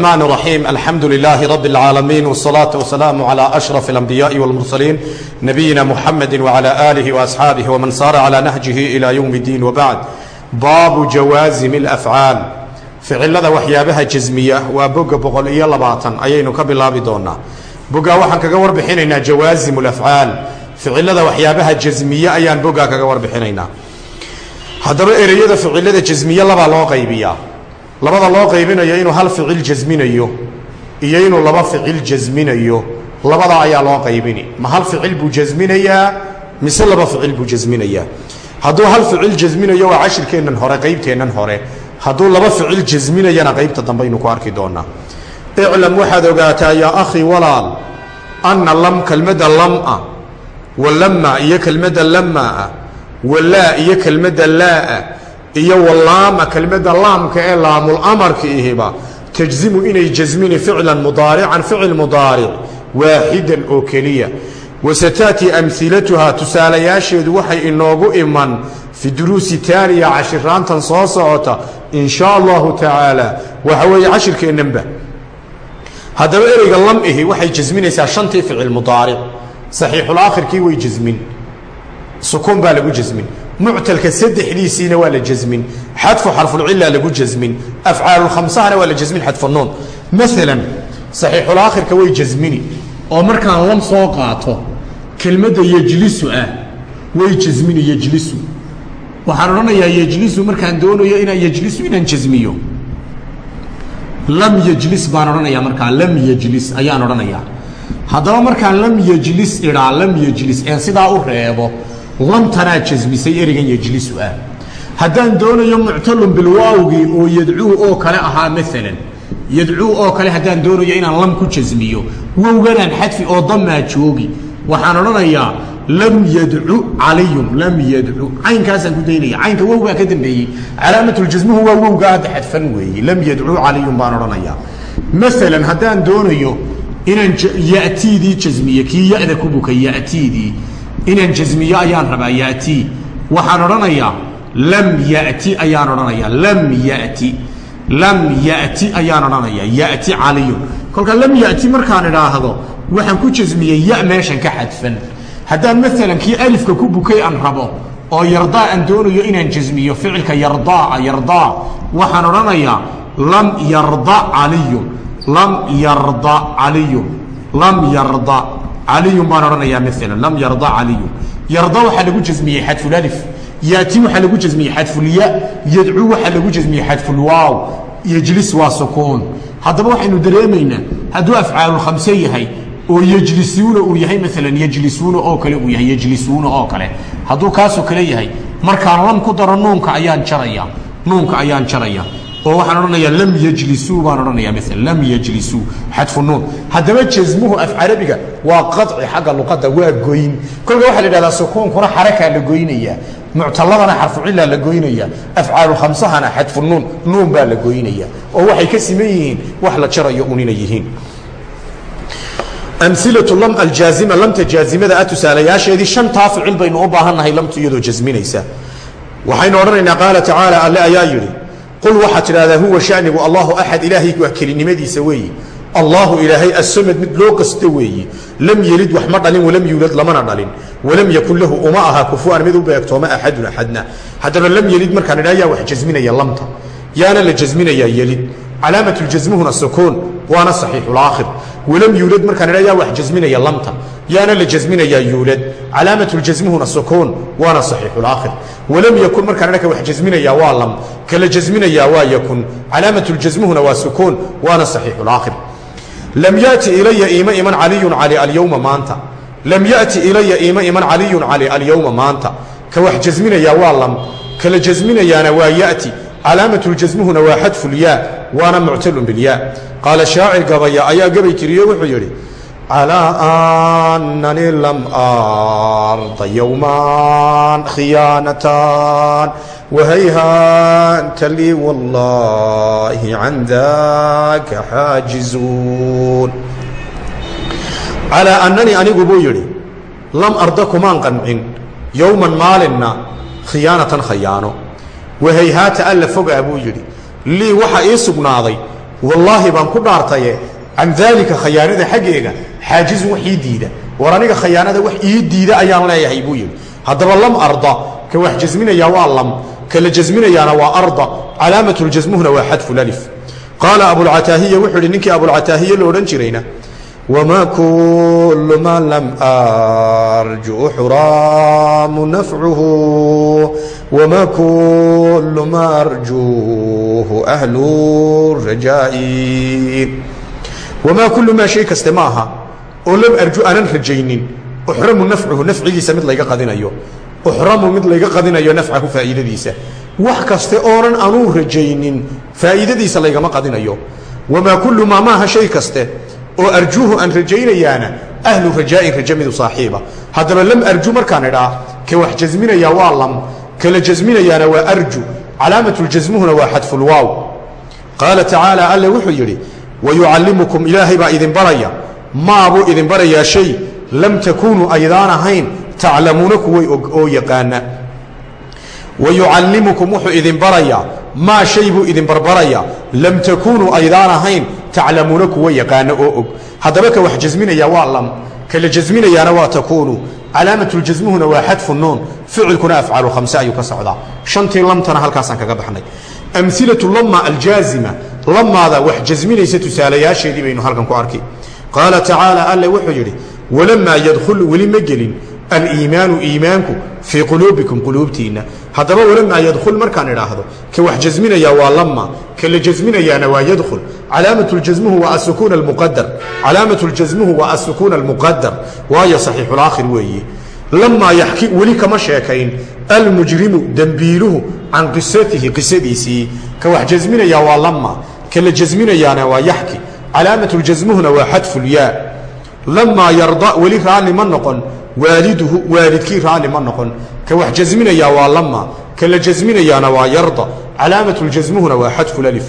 الرحمن الرحيم الحمد لله رب العالمين والصلاة والسلام على أشرف الأنبياء والمرسلين نبينا محمد وعلى آله وأصحابه ومن صار على نهجه إلى يوم الدين وبعد باب جوازم الأفعال ficilada waxyaabaha jasmiya waa boga boqol iyo labaatan ayaynu ka bilaabi doonaa bogaa waxaan kaga warbixinaynaa jawaasim lafcaal ficilada waxyaabaha jasmiye ayaan bogaa kaga warbixinaynaa haddaba ereyada ficilada jasmiye labaa loo qaybiyaa labada loo qaybinayo inuu hal ficil jasminayo iyo inuu laba ficil jasminayo labada ayaa loo qaybini. Ma hal ficil buu jasminayaa mise laba ficil buu jasminayaa? Hadduu hal ficil jasminayo waa cashirkeennan hore qaybteennan hore. Hadduu laba ficil jasminayana qaybta dambaynu ku arki doonaa. Iclam waxaad ogaataa yaa akhi walaal anna lam kelmadda lam'a wa lamma iyo kelmadda lammaa walaa iyo kelmadda laa'a iyo walaama kelmadda laamka ee laamul amarka ihiba tajzimu inay jasmini ficlan mudaarican ficil mudaaric waaxidan oo keliya. Wasataatii amhilatuhaa tusaalayaasheedu waxay inoogu iman fi duruusi taaniya cashiraantan soo socota in shaa allahu tacaala. Waxa weeye cashirkeennanba haddaba ereyga lam ihi waxay jasminaysaa shantii ficil mudaaric. Saxiixulaakhirkii way jasmin sukuun baa lagu jasmin muctalka saddexdiisiina waa la jasmin. Xadfu xarfulcila lagu jasmin. Afcaalulkhamsahana waa la jasmin xadfunuun maalan saxiixulaakhirka way jasmini. Oo markaan lam soo qaato kelmadda yejlisu ah way jasmini yejlisu waxaan odhanayaa yejlisu markaan doonayo inaan yejlisu inaan jasmiyo. Lam yejlis baan odhanayaa markaa lam yejlis ayaan odhanayaa. Haddaba markaan lam yejlis idhaa lam yejlis een sidaa u reebo lamtanaa jasmisay ereygan yejlisu ah. Haddaan doonayo muctalun bilwaawgii oo yadcuu oo kale ahaa maalan yadcuu oo kale haddaan doonayo inaan lam ku jasmiyo wowganaan xadfi oo damaa joogi. Waxaan odhanayaa lam yadcu caliyun lam yadcu caynkaasaan ku daynaya. Caynka wowgaa ka dambeeyey. Calaamatuljasmuhu waa wowgaa hadda xadfan weeye lam yadcu caliyun baan odhanayaa. Maalan haddaan doonayo inaan ya'tiidii jasmiyo kii ya'da ku ya'tiidii inaan jasmiyo ayaan rabaa ya'tii waxaan odhanayaa lam ya'ti ayaan odhanayaa lam ya'ti lam ya'ti ayaan odhanayaa ya'ti caliyun kolka lam ya'ti markaan idhaahdo waxaan ku jasmiyey ya meeshan ka xadfan. Haddaan maalan kii alifka ku bukay aan rabo oo yardaa aan doonayo inaan jasmiyo ficilka yardaa yardaa. Waxaan odhanayaa lam yarda caliyun lam yarda caliyun lam yarda caliyun baan odhanayaa maalan lam yarda caliyun yarda waxaa lagu jasmiyey xadfulalif yaati waxaa lagu jasmiyey xadfulya yadcu waxaa lagu jasmiyey xadfulwaaw yejlis waa sukuun haddaba waxaynu dareemaynaa hadduu afcaalulkhamse yahay oo yejlisuuna uu yahay maalan yejlisuuna oo kale uu yahay yejlisuuna oo kale. Hadduu kaasoo kale yahay markaan lam ku daro nuunka ayaan jaraya nuunka ayaan jaraya oo waxaan odhanayaa lam yejlisuu baan odhanayaa maalan lam yejlisuu xadfu nuun haddaba jasmuhu af carabiga waa qaci xagga luqadda waa goyn. Kolka waxaa la yidhahdaa sukuunkuna xarakaa la goynayaa muctaladana xarfucilaa la goynaya afcaalulkhamsahana xadfu nuun nuun baa la goynaya oo waxay ka siman yihiin wax la jarayo unina yihiin. Amilatu lam aljaazima lamta jaazimada ah tusaalayaasheedii shantaa ficil baynu u baahannahay lamtu iyadoo jasminaysa waxaynu odhanaynaa qaala tacaala alle ayaa yidhi qul waxaad tidhahdaa huwa shanigu allahu axad ilaahay waa kelinimadiisa weeye allahu ilaahay asamad mid loo qasto weeye lam yelid wax ma dhalin walam yuulad lamana dhalin walam yakun lahu uma aha kufuan mid u beegtooma axadun axadna haddaba lam yelid markaan idha yaa wax jasminaya lamta yaana la jasminayaa yelid calaamatu jasmuhuna sukuun waana saxiixulaakhir walam yuulad markaan idha yaa wax jasminaya lamta yaana la jasminayaa yuulad calaamatul-jasmuhuna sukuun waana saxiixulaakhir walam yakun markaan ka wax jasminayaa waa lam kala jasminayaa waa yakun. Calaamatul-jasmuhuna waa sukuun waana saxiixulaakhir lam yati ilaya iima iman caliyun cali alyowma maanta. Lam yati ilaya iima iman caliyun cali alyowma maanta. Ka wax jasminayaa waa lam kala jasminayaana waa yati calaamatul-jasmuhuna waa xadfulyaa waana muctalun bilyaa qaala shaacir gabaya ayaa gabay tiriyo wuxuu yidhi calaa annani lam arda yowman khiyaanatan wahayhaanta lii wallaahi can daka xaajizuun calaa annani anigu buu yidhi lam arda kumaan qancin yowman maalinna khiyaanatan khayaano wahayhaata alla fogaa buu yidhi lii waxaa ii sugnaaday wallaahi baan ku dhaartaye can daalika khayaanada xaggeega xaajizun wax ii diida. War aniga khayaanada wax ii diida ayaan leeyahay buu yidhi. Haddaba lam arda ka wax jasminayaa waa lam kala jasminayaana waa arda. Calaamatljasmuhuna waa xadfulif qaala abulcataahiya wuxuu yidhi ninkii abulcataahiye lo odhan jirayna wma kul ma lam arju xuraamu nafcuhu wma kul ma arjuuhu ahlu rajaa'i. Wamaa kullu maa shay kaste ma aha oo lam arju aanan rajaynin uxramu nafcuhu nafcigiisa mid layga qadinayo. Uxramu mid layga qadinayo nafcahu faa'iidadiisa. Wax kaste oonan anuu rajaynin faa'iidadiisa laygama qadinayo. Wamaa kullu maa maaha shay kaste oo arjuuhu aan rajaynayaana ahlu rajaa'in raja midu saaxiiba. Haddaba lam arju markaan idhaa ka wax jasminayaa waa lam kala jasminayaana waa arju calaamatuljasmuhuna waa xadfulwaaw qaala tacaala alle wuxuu yidhi wayucallimukum ilaahay baa idin baraya maabuu idin barayaa shay lam takuunuu aydaan ahayn taclamuuna kuway oo yaqaana. Wayucallimukum wuxuu idin barayaa maa shay buu idin barbarayaa lam takuunuu aydaan ahayn taclamuuna kuwa yaqaano oo og. Haddaba ka wax jasminaya waa lam kala jasminayaana waa takuunu. Calaamatuljasmuhuna waa xadfu nuun ficilkuna afcalu khamse ayuu ka socdaa. Shantii lamtana halkaasaan kaga baxnay. Amilatu lama aljaazima lamaada wax jasminaysa tusaalayaasheedii baynu halkan ku arki qaala tacaala alle wuxuu yidhi walamaa yadkhul weli ma gelin aliimaanu iimaanku fii quluubikum quluubtiinna. Haddaba walamaa yadkhul markaan idhaahdo ka wax jasminayaa waa lama ka la jasminayaana waa yadkhul. Calaamatljasmuhu waa asukuun almuqadar calaamatljasmuhu waa asukuun almuqadar waayo saxiixulaakhir weeye. Lamaa yaxki weli kama sheekayn. Almujrimu dembiiluhu can qisatihi qisadiisii ka wax jasminayaa waa lama ka la jasminayaana waa yaxki calaamatuljasmuhuna waa xadfulyaa lamaa yarda weli raalli ma noqon. Waaliduhu waalidkii raalli ma noqon. Ka wax jasminayaa waa lama ka la jasminayaana waa yarda. Calaamatuljasmuhuna waa xadfulif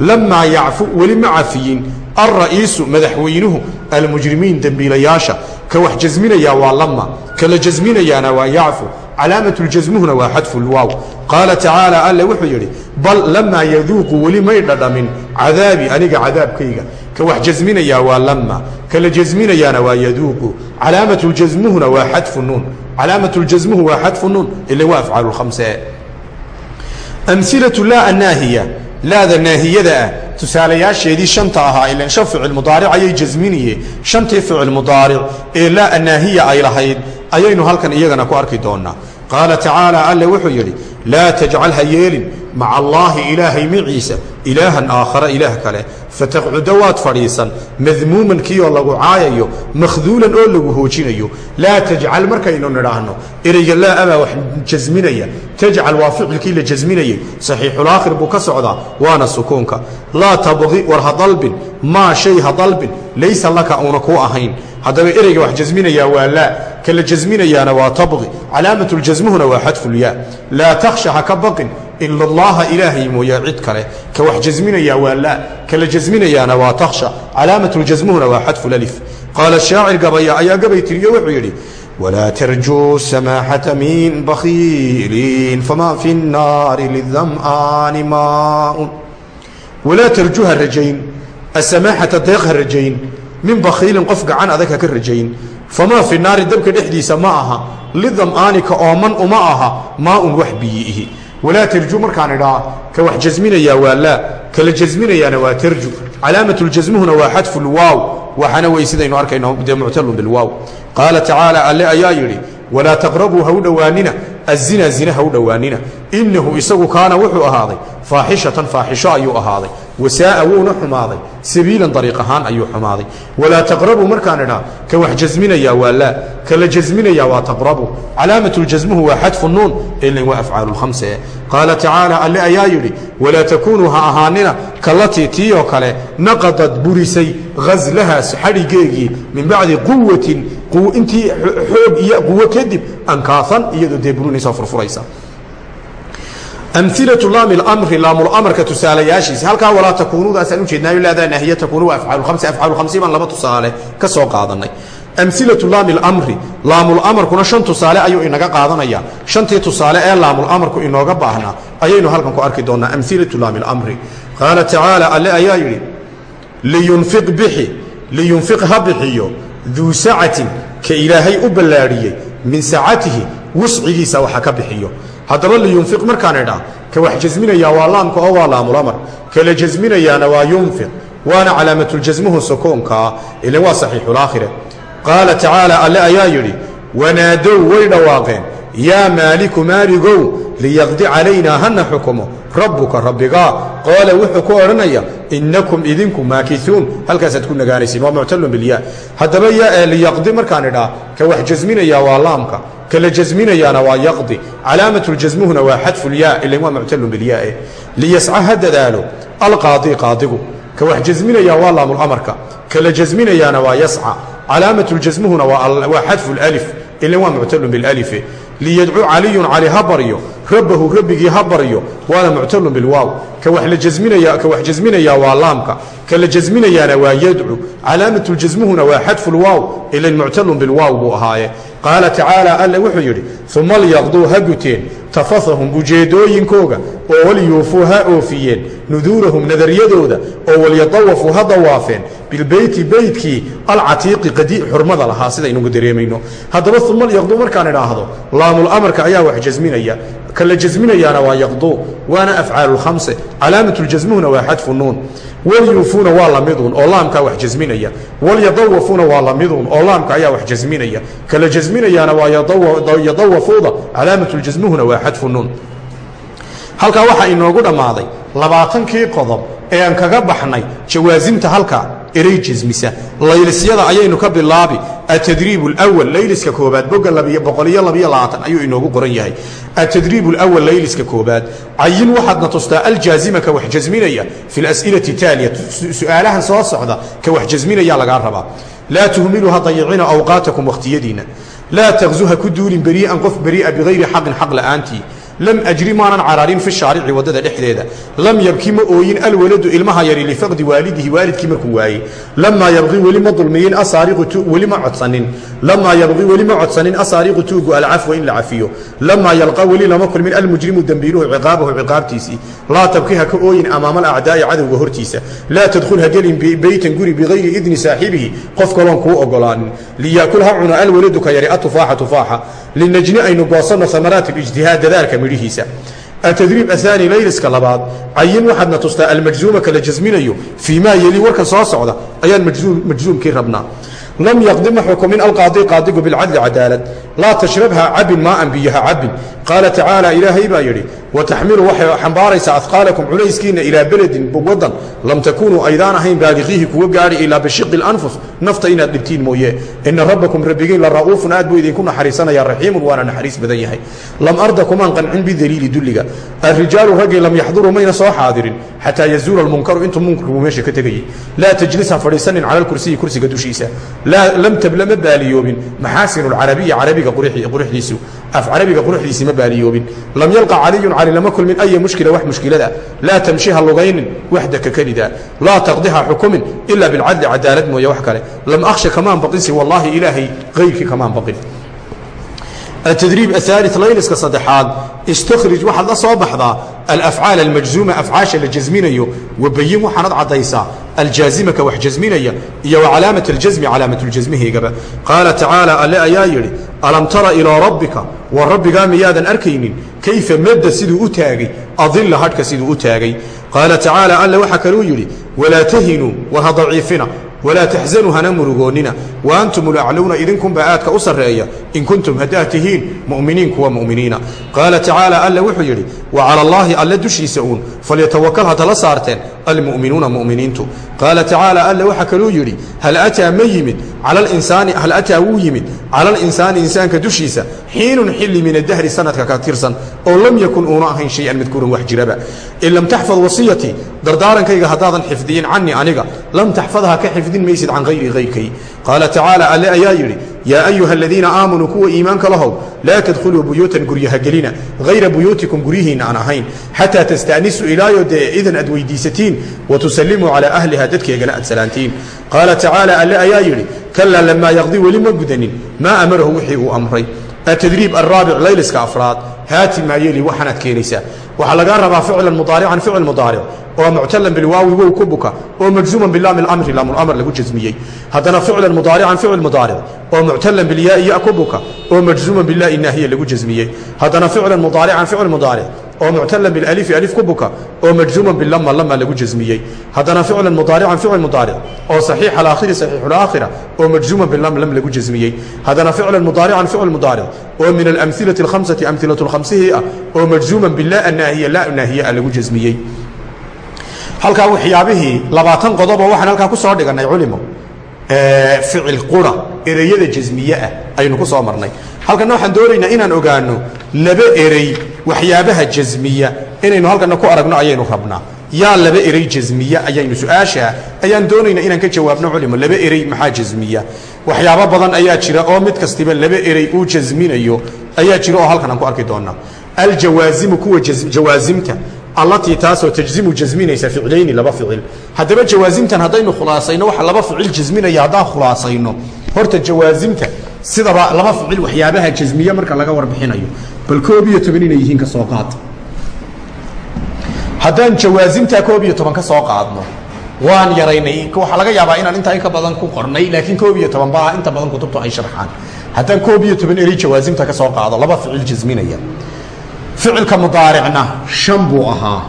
lamaa yacfu weli ma cafiyin. Alra'iisu madaxweynuhu almujrimiin dembiilayaasha ka wax jasminayaa waa lama ka la jasminayaana waa yacfu calaamatuljasmuhuna waa xadfulwaaw qaala tacaala alle wuxuu yidhi bal lamaa yaduuqu weli may dhadhamin cadaabi aniga cadaabkayga. Ka wax jasminayaa waa lama ka la jasminayaana waa yaduuqu. Calaamatuljasmuhuna waa xadfu nuun calaamatuljasmuhu waa xadfu nuun ila waa afcaalu lkhamse amilatu laa annaahiya laada naahiyada ah tusaalayaasheedii shanta ahaa ilan shan ficil mudaaric ayay jasminiyeen shantii ficil mudaaric ee laa annaahiya ay lahayd ayaynu halkan iyagana ku arki doonnaa. Qaala tacaala alle wuxuu yidhi laa tajcal ha yeelin maca allaahi ilaahay maciisa ilaahan aakhara ilaah kale fataqcuda waad fadhiisan madmuuman kiioo lagu caayayo makhduulan oo lagu hoojinayo laa tajcal markaynu nidhaahno ereyga laa abaa wax jasminaya tajcal waa ficilkii la jasminayay saxiixulaakhir buu ka socdaa waana sukuunka laa tabqi war ha dalbin maa shay ha dalbin laysa laka uuna ku ahayn haddaba ereyga wax jasminayaa waa laa kala jasminayaana waa tabqi calaamatuljasmuhuna waa xadfulyaa takhsha ha ka baqin ila allaha ilaahay mooyaa cid kale. Ka wax jasminayaa waa laa kala jasminayaana waa takhsha. Calaamatuljasmuhuna waa xadfulif qaala shaacir gabaya ayaa gabay tiriyo wuxuu yidhi walaa tarjuu samaaxata min bakhiilin famaa fi nnaari lidam'aani maaun. Walaa tarjuu ha rajayn asamaaxata deeq ha rajayn min bakhiilin qof gacan adag ha ka rajayn famaa fi naari dabka dhexdiisa ma aha lidam'aani ka ooman uma aha maaun wax biyiihi walaa tarju markaan idhaa ka wax jasminayaa waa laa kala jasminayaana waa tarju calaamatuljasmuhuna waa xadfu lwaaw waxaana wey sidaynu arkayno dee muctalun bilwaaw qaala tacaala alle ayaa yidhi walaa taqrabuu ha u dhowaanina azina zina ha u dhowaanina. Innahu isagu kaana wuxuu ahaaday faaxishatan faaxisho ayuu ahaaday wasaa'a wuuna xumaaday sabiilan dariiq ahaan ayuu xumaaday. Walaa taqrabuu markaan idhaa ka wax jasminayaa waa laa kala jasminayaa waa taqrabu. Calaamatuljasmuhu waa xadfu nuun ilan waa afcaalu lkhamse qaala tacaala alle ayaa yidhi walaa takuunuu ha ahaanina kallatii tii oo kale naqadad burisay ghaslahaas xadhigeegii min bacdi quwatin intii xoog iyo quwo kadib ankaahan iyadoo dee burinaysa furfuraysa. Amilatu laami mri laamulamarka tusaalayaashiisa. Halkaa walaa takuunudaasaan ujeednaayo laadaa naahiya takuunu waa afcaalulkhamsi afcaalulkhamsi baan laba tusaale ka soo qaadanay. Amilatu laami lamri laamulamarkuna shan tusaale ayuu inaga qaadanaya shantii tusaale ee laamulamarku inooga baahnaa ayaynu halkan ku arki doonnaa amilatu laami lamri qaala tacaala alle ayaa yidhi liyunfiq bixi liyunfiq ha bixiyo duu sacatin ka ilaahay u ballaadhiyey min sacatihi wuscigiisa waxa ka bixiyo. Haddaba liyunfiq markaan idhaa ka wax jasminayaa waa laamka oo waa laamulamar kala jasminayaana waa yunfiq waana calaamatuljasmuhu sokoonkaa ilan waa saxiixulaakhire qaala tacaala alle ayaa yidhi wanaadow way dhawaaqeen. Yaa maaliku maaligow liyaqdi calaynaa hana xukumo rabbuka rabbigaa qaala wuxuu ku odhanaya innakum idinku maakisuun. Halkaasaad ku nagaanaysiin waa muctalun bilyaa haddaba liyaqdi markaan idhaa ka wax jasminayaa waa laamka kala jasminayaana waa yaqdi. Calaamatuljasmuhuna waa xadfulyaa ilan waa muctalun bilyae liyasca ha dadaalo alqaadi qaadigu ka wax jasminayaa waa laamulamarka kala jasminayaana waa yasca calaamatuljasmuhuna waa xadfu lalif ilan waa muctalun bilalife liyadcu caliyun cali ha baryo rabbahu rabbigii ha baryo waana muctalun bilwaaw ka wax jasminayaa waa laamka ka la jasminayaana waa yadcu calaamatuljasmuhuna waa xadfulwaaw ilan muctalun bilwaaw buu ahaaye qaala tacaala alle wuxuu yidhi uma lyaqduu ha guteen tafasahum ujeeddooyinkooga oo walyuufuu ha oofiyeen nuduurahum nadaryadooda oo walyadawafuu ha dawaafeen bilbeyti beytkii alcatiiqi qadi xurmada lahaa sidaynugu dareemayno. Haddaba uma lyaqduu markaan idhaahdo laamulamarka ayaa wax jasminaya ka la jasminayaana waa yaqduu waana afcaalulkhamse calaamatuljasmuhuna waa xadfu nuun. Walyuufuuna waa lamiduun oo laamkaa wax jasminaya walyadawafuuna waa lamiduun oo laamka ayaa wax jasminaya kala jasminayaana waa yadawafuuda calaamatuljasmuhuna waa xadfu nuun. Halkaa waxaa inoogu dhammaaday labaatankii qodob ee aan kaga baxnay jawaasimta halka erey jasmisa laylisyada ayaynu ka bilaabi atadriib اlأwal layliska koobaad boga boqoliyo labiyo labaatan ayuu inoogu qoran yahay atadriib اlأwal layliska koobaad cayin waxaadna tustaa aljaazima ka wax jasminaya fi اlas'ilati taaliya su'aalahan soo socda ka wax jasminaya lagaa rabaa laa tuhmilu ha dayicina awqaatakum wakhtiyadiinna laa taqzu ha ku duulin berii'an qof berii'a bigayri xaqin xaq la'aantii lam ajri maanan cararin fi shaarici waddada dhexdeeda lam yabki ma ooyin alwaladu ilmaha yari lifaqdi waalidihi waalidkii markuu waayey lamaa yabqi weli ma dulmiyin weli ma codsanin lamaa yabqi weli ma codsanin asaariqu tuugu alcafwa in la cafiyo lamaa yalqa weli lama kulmin almujrimu dembiiluhu ciqaabahu ciqaabtiisii laa tabki ha ka ooyin amaama alacdaa'i cadowga hortiisa laa tadkhul ha gelin beytan guri bigayri idni saaxibihi qof kaloon kuu ogolaanin liyaakul ha cuna alwaladu ka yari atufaaxa tufaaxa linajni aynu goosanno amaraat ijtihaad dadaalka midhihiisa atadriib ahaani layliska labaad cayin waxaadna tustaa almajzuuma kala jasminayo fii maa yeli warkan soo socda ayaan majzuumkii rabnaa. Lam yaqdi ma xukumin alqaadi qaadigu bilcadli cadaalad. Laa tashrabha cabin maaan biyaha cabin. Qaala tacaala ilaahay baa yidhi wataxmilu waxay xambaaraysaa afqaalakum culayskiinna ilaa beledin waddan lam takunuu aydaan ahayn baaliqiihi kuwa gaadhi ilaa bishiqi lanfus nafta inaad dhibtiin mooye ina rabbakum rabbigiin la ra'uufun aad buu idinku naxariisanaya raxiimun waana naxariis badan yahay lam arda kumaan qancin bidaliili dulliga alrijaalu raggii lam yaxduruu mayna soo xaadirin xataa yazuula almunkaru intuu munkarku meesha ka tegayey laa tajlis ha fadhiisanin cala alkursiyi kursiga dushiisa lam tabla ma baaliyoobin maxaasinu alcarabiya carabiga quruxdiisu af carabiga quruxdiisi ma baaliyoobin lam yalqa caliyun cali lama kulmin aya mushkila wax mushkilada. Laa tamshi ha lugaynin waxdaka kelida laa taqdi ha xukumin ila bilcadli cadaalad mooye wax kale. Lam akhsha kamaan baqinsi wallaahi ilaahay hayrkii kamaan baqin atadriib ahaali layliska saddexaad istakhrij waxaad la soo baxdaa alafcaal almajzuuma afcaasha la jasminayo wabayin waxaanad caddaysaa aljaazimaka wax jasminaya iyo wacalaamat aljasmi calaamatuljasmihaygaba qaala tacaala alle ayaa yidhi alam tara ilaa rabbika war rabbigaa miyaadan arkaynin kayfa madda siduu u taagay adilla hadhka siduu u taagay qaala tacaala alle waxaa kaluu yidhi walaa tahinuu war ha daciifina walaa taxzanuu hana murugoonnina wa antum ulaclowna idinkunbaa aadka u sarreeya in kuntum haddaad tihiin mu'miniin kuwa mu'miniina. Qaala tacaala alle wuxuu yidhi wa cala allaahi alle dushiisa uun falyatawakal hatala saarteen almu'minuuna mu'miniintu. Qaala tacaala alle waxaa kaluu yidhi hal ataa ma yimid cala alinsaani hal ataa wuu yimid cala alinsaani insaanka dushiisa xiinun xilli min adahri sanadka ka tirsan oo lam yakun uuna ahayn shay-an madkuuran wax jiraba. In lam taxfad wasiyatii dardaarankayga haddaadan xifdiyin canii aniga lam taxfadha ka xifdin maysid can hayri ayrkay qaala tacaala alle ayaa yidhi yaa ayuha aladiina aamanuu kuwa iimaanka lahow laa tadkhuluu buyuutan guryaha gelina hayra buyuutikum guryihiina aan ahayn xataa tasta'nisuu ilaayo dee idan aad weydiisatiin wa tusallimuu calaa ahliha dadkeegana aad salaantiin. Qaala tacaala alle ayaa yidhi kalaa lamaa yaqdi weli ma gudanin maa amarahu wixii uu amray. Atadriib alraabic layliska afraad haati maa yeli waxaanaad keenaysaa waxaa lagaa rabaa ficlan mudaarican ficil mudaaric oo muctalan bilwaawi wow ku buka oo majzuuman bilaami اlamri laamlamr lagu jasmiyey haddana ficlan mudaarican ficil mudaaric oo muctalan bilyaai ya ku buka oo majzuuman bilaa'i naahiya lagu jasmiyey haddana ficlan mudaarican ficil mudaaric oo muctalan bilalifi alif ku buka oo majzuuman bilama lama lagu jasmiyey haddana ficlan mudaarican ficil mudaaric oo saxiix alaakhiri saxiixulaakhira oo majzuuman bilam lam lagu jasmiyey haddana ficlan mudaarican ficil mudaaric oo min alamhilati alkhamsati amhilatu lkhamsihii ah oo majzuuman bilaa naahiya laa naahiya ah lagu jasmiyey halkaa waxyaabihii labaatan qodoboo waxaan halkaa ku soo dhigannay culimo ficil qura ereyada jasmiye ah aynu ku soo marnay halkanna waxaan doonaynaa inaan ogaano laba erey waxyaabaha jasmiya inaynu halkanna ku aragno ayaynu rabnaa. Yaa laba erey jasmiya ayaynu su'aashaa ayaan doonaynaa inaan ka jawaabno culimo. Laba erey maxaa jasmiya waxyaabo badan ayaa jira oo mid kastiba laba erey uu jasminayo ayaa jira oo halkan aan ku arki doonaa aljawaasimu kuwa jawaasimta allatii taasoo tajzimu jasminaysa ficlayni laba ficil. Haddaba jawaasimtan haddaynu khulaasayno waxa laba ficil jasminaya haddaan khulaasayno. Horta jawaasimta sidaba laba ficil waxyaabaha jasmiye marka laga warbixinayo. Bal koob iyo toban inay yihiin ka soo qaad. Haddaan jawaasimtaa koob iyo toban ka soo qaadno waan yaraynay. Waxaa laga yaabaa inaan intaa in ka badan ku qornay laakiin koob iyo toban baa inta badan kutubtu ay sharxaan. Haddaan koob iyo toban erey jawaasimta ka soo qaado laba ficil jasminaya ficilka mudaaricna shan buu ahaa.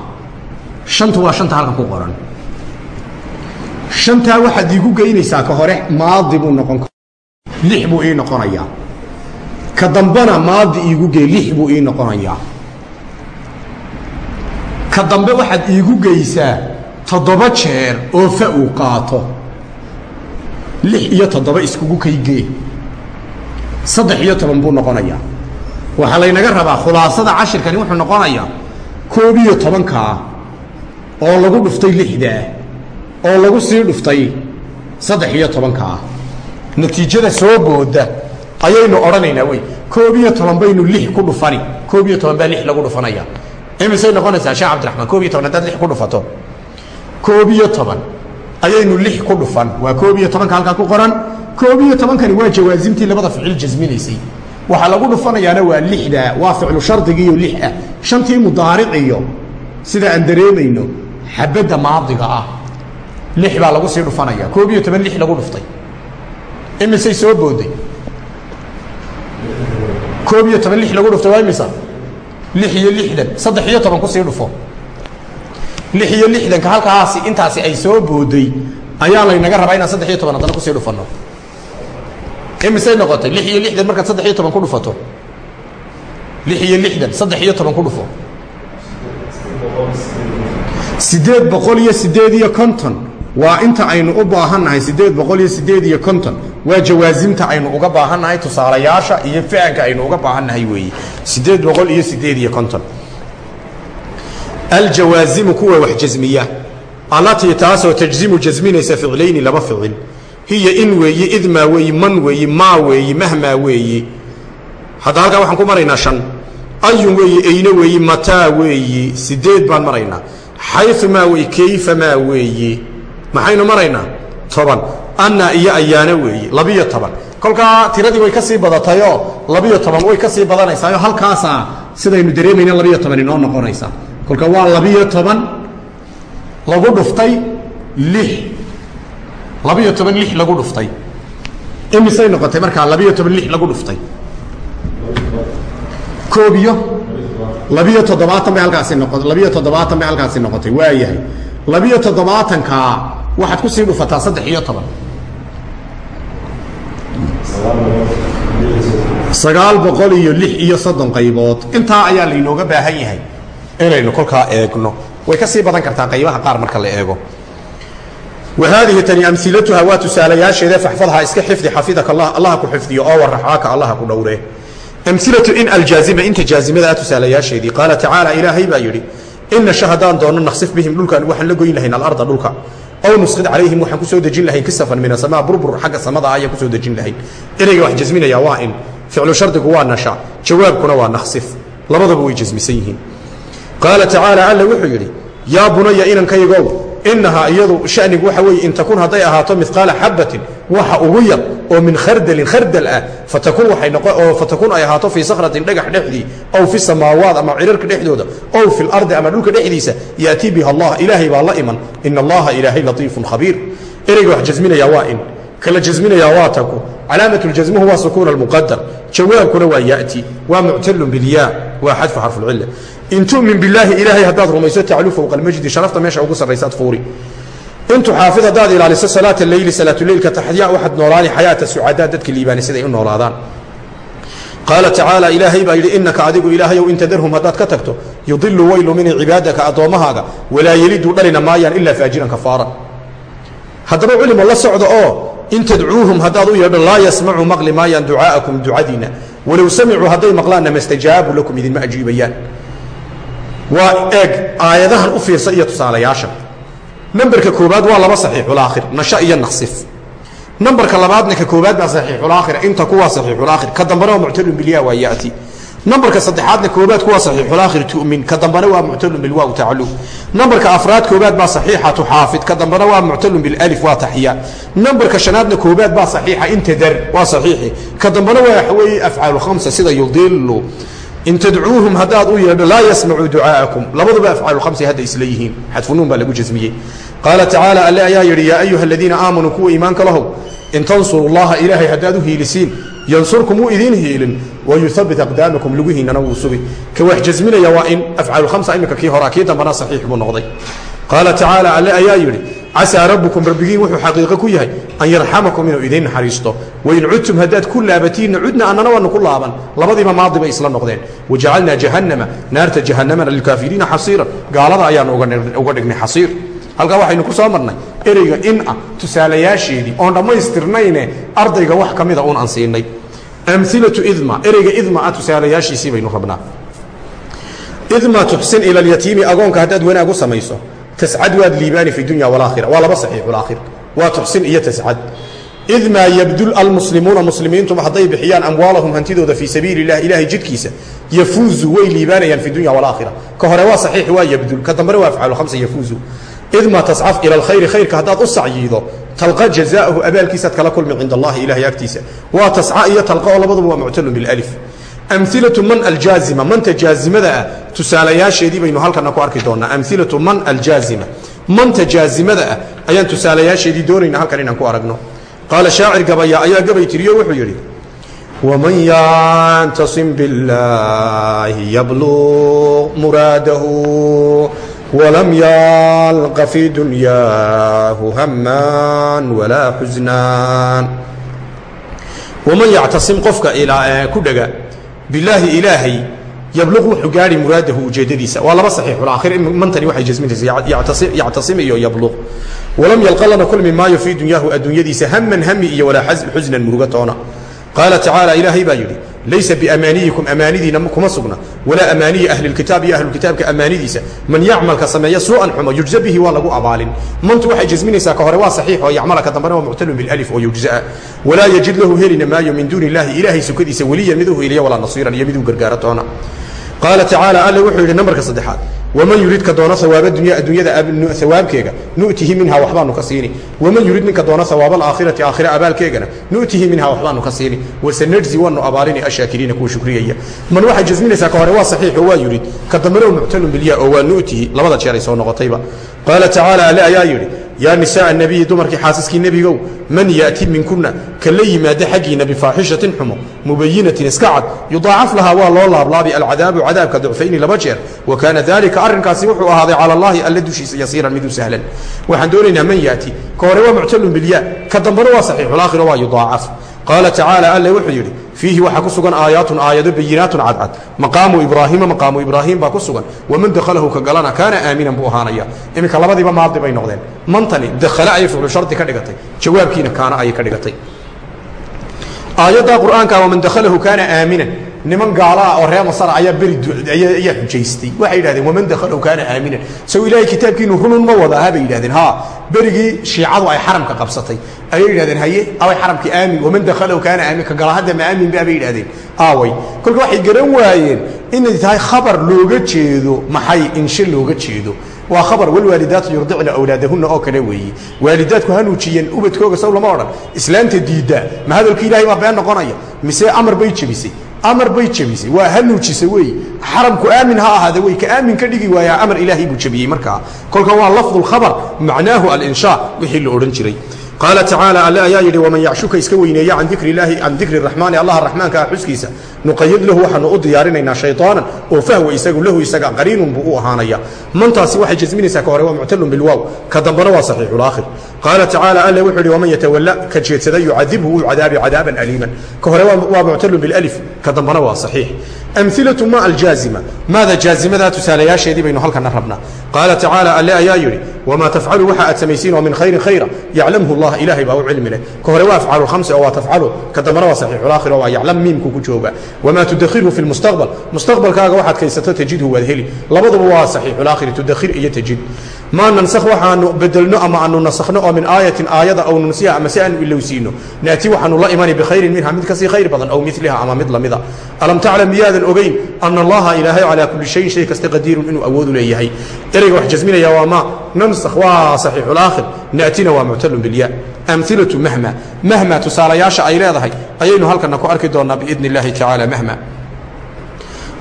Shantu waa shanta halkan ku qoran. Shantaa waxaad iigu geynaysaa ka hore maadi buu noqon lix buu ii noqonayaa. Ka dambena maadi iigu gey lix buu ii noqonayaa. Ka dambe waxaad iigu geysaa toddoba jeer oo fa uu qaato. Lix iyo toddoba iskugu kaygee saddex iyo toban buu noqonayaa. Waxaa laynaga rabaa khulaasada cashirkani wuxuu noqonayaa koob iyo tobankaa oo lagu dhuftay lixdaa oo lagu sii dhuftay saddex iyo tobankaa natiijada soo booda ayaynu odhanaynaa wey. koob iyo toban baynu lix ku dhufani. koob iyo toban baa lix lagu dhufanaya. imisay noqonaysaa sheekh cabdiraxmaan koob iyo toban haddaad lix ku dhufato. koob iyo toban ayaynu lix ku dhufan. waa koob iyo tobanka halkaa ku qoran. koob iyo tobankani waa jawaasimtii labada ficil jasminaysay waxaa lagu dhufanayaana waa lixda waa ficlu shardigiiyo lix ah. shantii mudaariciyo sida aan dareemayno xabadda maadiga ah. lix baa lagu sii dhufanaya. koob iyo toban lix lagu dhuftay imisay soo booday. Koob iyo toban lix lagu dhuftay waa imisa? Lix iyo lixdan. Saddex iyo toban ku sii dhufo. Lix iyo lixdanka halkaasi intaasi ay soo booday ayaa laynaga rabaa inaan saddex iyo toban haddana ku sii dhufanno imisay noqotay. Lix iyo lixdan markaad saddex iyo toban ku dhufato. Lix iyo lixdan saddex iyo toban ku dhufo. Siddeed boqol iyo siddeed iyo konton waa inta aynu u baahannahay siddeed boqol iyo siddeed iyo konton. Waa jawaasimta aynu uga baahannahay tusaalayaasha iyo fahanka aynu uga baahannahay weeye siddeed boqol iyo siddeed iyo konton. Aljawaasimu kuwa wax jasmiya allatii taasoo tajzimu jasminaysa ficlayni laba ficil hiya in weeyi idmaa weeyi man weeyi maa weeyi mahmaa weeyi. Hadda halkaa waxaan ku maraynaa shan. Ayun weeyi eyne weeyi mataa weeyi. Sideed baan maraynaa. Xayu maa weeyi kayfa maa weeyi maxaynu maraynaa? Toban. Anna iyo ayaana weeyi. Labiyo toban. Kolkaa tiradii way ka sii badatayoo labiyo toban way ka sii badanaysaayoo halkaasaa sidaynu dareemayna labiyo toban inoo noqonaysa kolka waa labiyo toban lagu dhuftay lix. Labiyo toban lix lagu dhuftay. Imisay noqotay markaa labiyo toban lix lagu dhuftay. Koob iyo labiyo toddobaatan bay halkaasi noqo labiyo toddobaatan bay halkaasi noqotay. Waa yahay. Labiyo toddobaatankaa waxaad ku sii dhufataa saddex iyo toban sagaal boqol iyo lix iyo soddon qaybood intaa ayaa laynooga baahan yahay inaynu kolkaa eegno way ka sii badan kartaa qaybaha qaar marka la eego وهذه تني أمثلتها وتسالياشيده فاحفظها اسك حفظ حفظك الله الله كحفظي أو ورحاك الله كدوره أمثلة إن الجازمة إنت جازمة ذات تسالياشيدي قال تعالى إلهي با يري إن شهدان دون نخسف بهم دولك وحن لقوين لهين الأرض aw nuskid calayhim waxaan ku soo dejin lahayn kisafan min asamaa burbur xagga samada ayaan ku soo dejin lahayn. Ereyga wax jasminaya waa in ficlu shardigu waa nasha jawaabkuna waa naksif labadaba way jasmisan yihiin. Qaala tacaala alla wuxuu yidhi yaa bunaya inankayagow innahaa iyadu shanigu waxa weeye in takun hadday ahaato midqaala xabbatin waxa ugu yar oo min khardalin khardal ah fatakun ay ahaato fii sakratin dhagax dhexdii aw fi samaawaat ama cirarka dhexdooda aw fi lardi ama dhulka dhexdiisa yaatii biha allah ilaahay baa la iman. Ina allaha ilaahay latiifun khabiir. Ereyga wax jasminaya waa in kala jasminaya waa taku. Calaamat ljasmuhu waa sukuun almuqadar jawaabkuna waa yati waa muctalun bilya waa xadfu xarfulcila in tu'min billaahi ilaahay haddaad rumayso taclu fowqa almajdi sharafta meesha ugu sarraysaad fuuri in tuxaafid haddaad ilaaliso salaata leyli salaatuleylka taxya waxaad noolaani xayaata sucadaa dadka liibaani siday u noolaadaan. Qaala tacaala ilaahay baa yidhi innaka adigu ilaahayow in tadarhum haddaad ka tagto yudilu way lumini cibaadaka addoommahaaga walaa yeliduu dhalina maayaan ilaa faajiran kafaaran. Haddaba culimo la socda oo in tadcuuhum haddaad u yeedho laa yasmacuu maqli maayaan ducaa'akum ducadiinna walow samicuu hadday maqlaanna mastajaabuu lakum idinma ajiibayaan. Waa eeg aayadahan u fiirsa iyo tusaalayaashan namberka koobaad waa laba saxiixulaakhir nasha iyo naqsif nambarka labaadna ka koobaad baa saxiixulaakhir inta kuwaa saxiixulaakhir ka dambana waa muctalun bilya waa yati nambarka saddexaadna koobaad kuwaa saxiixulaakhir tu'min. Ka dambana waa muctalun bilwaaw taclu nambarka afraad koobaad baa saxiixa tuxaafid ka dambana waa muctalun bilالif waa taxya nambarka shanaadna koobaad baa saxiixa intadar waa saxiixi. Ka dambana waa waxweeye afcaalu khamsa sida yudilu in tadcuuhum haddaad u yeedho laa yasmacuu ducaa'akum labaduba afcaalu khamsi hadda isla yihiin. Xadfunuun baa lagu jasmiyey qaala tacaala alle ayaa yidhi yaa ayuha aladiina aamanuu kuwa iimaanka lahow in tansuru ilaahay haddaad u hiilisiin yansurkum wuu idiin hiilin wayuhabit aqdaamakum lugihiinana wuu sugi ka wax jasminaya waa in afcaalu khamsa iminka kii horaa kii dambana saxiix buu noqday. Qaala tacaala alle ayaa yidhi casaa rabbukum rabbigiin wuxuu xaqiiqo ku yahay an yarxamakum inuu idiin naxariisto. Wain cudtum haddaad ku laabatiinna cudna annana waanu ku laaban. Labadiiba maadi bay isla noqdeen. Wajacalnaa jahannama naarta jahannamana lilkaafiriina xasiiran gaalada ayaanu uga dhignay xasiir. Halkaa waxaynu ku soo marnay ereyga in ah tusaalayaasheedii oon dhammaystirnayne ardayga wax ka mida uun aan siinay. Amilatu idma ereyga idma ah tusaalayaashiisii baynu rabnaa. Idma tuxsin ila alyatiimi agoonka haddaad wanaag samayso tascad waad liibaani fi dunya walaakhira waa laba saxiixulaakhir waa tuxsin iyo tascad id maa yabdul almuslimuuna muslimiintum hadday bixiyaan amwaalahum hantidooda fii sabiili اlah ilahay jidkiisa yafuuzu way liibaanayaan fi dunya walaakhira ka hore waa saxiix waa yabdul ka dambena waa afcaalu khamsa yafuuzu id maa tascaf ila alkhayri khayrka haddaad u sacyiido talqa jazaahu abaalkiisaad kala kulmi cinda allahi ilahay agtiisa waa tasca iyo talqa oo labaduba waa muctalun bilif amilatu man aljaazima manta jaazimada ah tusaalayaasheedii baynu halkana ku arki doonaa amilatu man aljaazima manta jaazimada ah ayaan tusaalayaasheedii doonayna halkan inaan ku aragno. Qaala shaacir gabaya ayaa gabay tiriyo wuxuu yidhi waman yantasim billaahi yabluq muraadahu walam yalqa fii dunyaahu hamaan walaa xusnaan waman yactasim qofka ku dhega bilaahi ilaahay yabluq wuxuu gaari muraadahu ujeeddadiisa waa laba saxiixulaakhir mantani waxay jasminaysa yactasim iyo yabluq walam yalqa lana kulmi maayo fii dunyaahu adduunyadiisa haman hami iyo walaa xusnan muruga toona. Qaala tacaala ilaahay baa yidhi laysa biamaaniyikum amaanidiina kuma sugna walaa amaaniyi ahli lkitaab iyo ahlulkitaabka amaanidiisa man yacmalka sameeya suu'an xumo yujza bihi waa lagu abaalin mantu waxay jasminaysaa ka hore waa saxiix yacmala ka dambana waa muctalun bilif oo yujza'a walaa yajid lahu helina maayo min duuni illahi ilaahay sukadiisa weliyan mid u heliya walaa nasiiran iyo mid u gargaaro toona qaala tacaala alle wuxuu yidhi nambarka saddexaad waman yuridka doona hawaaba dunya adduunyada hawaabkeega nu'tihi minha waxbaanu ka siini. Waman yurid ninka doona hawaaba alaakhirati aakhira abaalkeegana nu'tihi minha waxbaanu ka siini. Wasanajzi waanu abaalini ashaakiriina kuwa shukriyaya. Man waxay jasminaysaa ka hore waa saxiix oo waa yurid. Ka dambena muctalun bilya oo waa nu'tihi labada jeer ay soo noqotayba. Qaala tacaala alle ayaa yidhi yaa nisaaa nabiyi dumarkii xaasaskii nebigow man yaati minkuna ka la yimaada xaggiina bifaaxishatin xumo mubayinatin iska cad yudaacaf lahaa waa loo laablaabi alcadaabu cadaabka ducfayni laba jeer. Wa kaana dalika arrinkaasi wuxuu ahaaday cala allahi alle dushiisa yasiiran miduu sahlan. Waxaan doonaynaa man yaati ka hore waa muctalun bilya ka dambena waa saxiixulaakhiro waa yudaacaf qaala tacaala alle wuxuu yidhi fiihi waxaa ku sugan aayaatun aayado bayinaatun cadcad maqaamu ibraahiima maqaamu ibraahim baa ku sugan. Waman dakhalahu ka galana kaana aaminan buu ahaanaya. Iminka labadiiba maadi bay noqdeen. Mantani dakhale ayay ficlu ka dhigatay. Jawaabkiina kaana ayay ka dhigatay. Aayaddaa qur'aanka waman dakhalahu kaana aaminan niman gaalaah oo reer masara ayaa beri ayaa xujaystay. Waxay yidhahdeen waman dakhalahu kaana aaminan. Sow ilaahay kitaabkiinu runun ma wada aha bay yidhahdeen. Ha berigii shiicadu ay xaramka qabsatay. Ayay yidhahdeen haye away xaramkii aamin. Waman dakhalahu kaana aamin ka gala hadda ma aamin ba bay yidhahdeen. Aaway kolka waxay garan waayeen inay tahay khabar looga jeedo maxay inshe looga jeedo? Waa khabar walwaalidaatu yurdicna awlaadahunna oo kale weeye waalidaadku ha nuujiyeen ubadkooga sow lama odhan. Islaanta diiddaa ma hadalka ilaahay baa been noqonaya? Mise amar bay jebisay amar bay jebisay waa ha nuujisa weeye xaramku aamin ha ahaada wey. Ka aamin ka dhigi waayaa amar ilaahay buu jebiyey markaa kolka waa lafdu lkhabar macnaahu alinshaa wixii la odhan jiray. Qaala tacaala alle ayaa yidhi waman yacshuka iska weyneeya can dikri ilaahi can dikri raxmaani allaha raxmaanka ah xuskiisa nuqayid lahu waxaanu u diyaarinaynaa shayطaanan oo fahwa isagu lahu isaga qariinun buu u ahaanaya. Mantaasi waxay jasminaysaa ka hore waa muctalun bilwaaw ka dambana waa saxiixulaakhir qaala tacaala alle wuxuu yidhi waman yatawalla? Ka jeedsada yucadibhu uu cadaabi cadaaban aliiman. Ka hore waa muctalun bilalif ka dambana waa saxiix amilatu ma aljaazima maada jaazimadaa tusaalayaasheedii baynu halkana rabnaa qaala tacaala alle ayaa yidhi wamaa tafcalu waxa aad samaysiin oo min khayrin khayra yaclamhu llah ilaahay baa u cilmi leh ka hore waa lkhamsi oo waa tafcalu ka dambana waa saxiixulaakhir oo waa yaclam miimku ku jooga wamaa tudakhirhu fi lmustaqbal mustaqbalkaaga waxaad kaysato tajidhu waad heli labaduba waa saxiixulaakhiri tudakhir iyo tajid maa nansakh waxaanu bedelno ama aanu nasakhno oo min aayatin aayada aw nunsiha ama si aanu ilowsiino naati waxaanu la imani bikhayrin minha mid ka sii khayr badan aw miliha ama mid lamida alam taclam miyaadan ogeyn ana allaha ilaahay calaa kulli shayin shay kasta qadiirun inuu awoodu leeyahay. Ereyga wax jasminaya waa ma? Nansakh waa saxiixulaakhir naatina waa muctalun bilya amilatu mahma. Mahma tusaalayaasha ay leedahay ayaynu halkana ku arki doonaa biidni illahi tacaala mahma.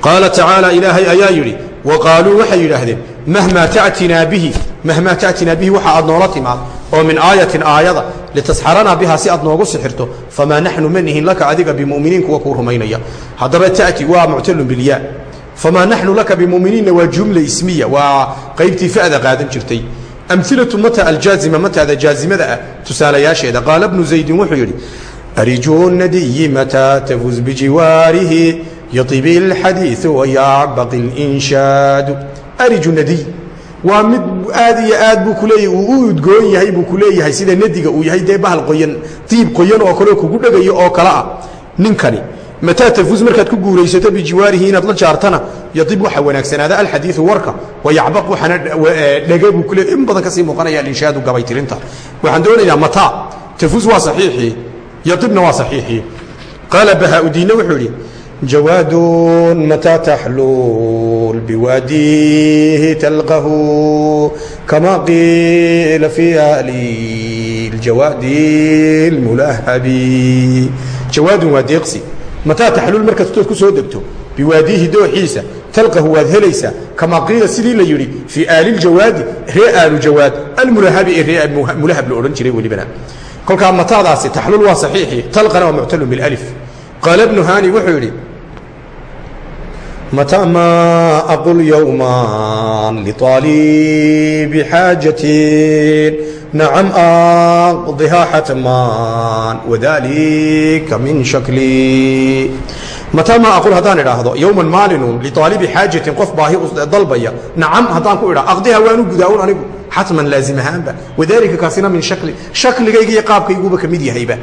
Qaala tacaala ilaahay ayaa yidhi wa qaaluu waxay yidhaahdeen mahmaa tatinaa bihi. Mahmaa tatinaa bihi waxa aad noola timaad oo min aayatin aayada litasxaranaa bihaa si aad noogu sixirto famaa naxnu ma nihin laka adiga bimuminiin kuwa kuu rumaynaya. Haddaba tati waa muctalun bilyaa famaa naxnu laka bimuminiinna waa jumla ismiya waa qaybtii fa'da qaadan jirtay. Amilatu mata aljaazima mataada jaazimada ah tusaalayaasheeda. Qaala bnu zaydin wuxuu yidhi ariju nadiyi mataa tafuz bijiwaarihi yaibi اlxadiiu wayacbaqi linshaadu ariju nadiy waa mid aad iyo aad buu ku leeyahy uu u udgoon yahay buu ku leeyahay sida nadiga uu yahay dee bahal qoyan diib qoyan oo kaleo kugu dhagayo oo kale ah ninkani. Mataa tafuz markaad ku guulaysato bijiwaarihi inaad la jaartana yaib waxa wanaagsanaada alxadiiu warka wayacbaq waxaana dhega buu kule in badan ka sii muuqanaya alinshaadu gabaytirinta. Waxaan doonaynaa mataa tafuz waa saxiixii yaibna waa saxiixii qaala bahaudiinna wuxuu idhi mataa taxluul biwaadihi talqahu kama qiila fi ali ljawaadi lmulahabi jawaadun waa deeqsi mataa taxluul markastood ku soo degto biwaadiihi dooxiisa talqahu waad helaysaa kamaa qiila sidii la yidhi fii aaliljawaadi ree aalu jawaad almulahabi ee ree mulahab la odhan jiray welibana kolkaa mataadaasi taxluul waa saxiixii talqana waa muctalun bilالif qaala bnu hani wuxuu yidhi mata ma aqul yowma liطaalibi xaajatin nacam aqdihaa xatman wadalika min shakli. Mataa maa aqul haddaan idhaahdo yowman maalinun liaalibi xaajatin qof baahi dalbaya nacam haddaan ku idhaa aqdihaa waanu gudaa anigu xatman laazim ahaanba wadalika kaasina min shakli shakligayga iyo ka mid yahayba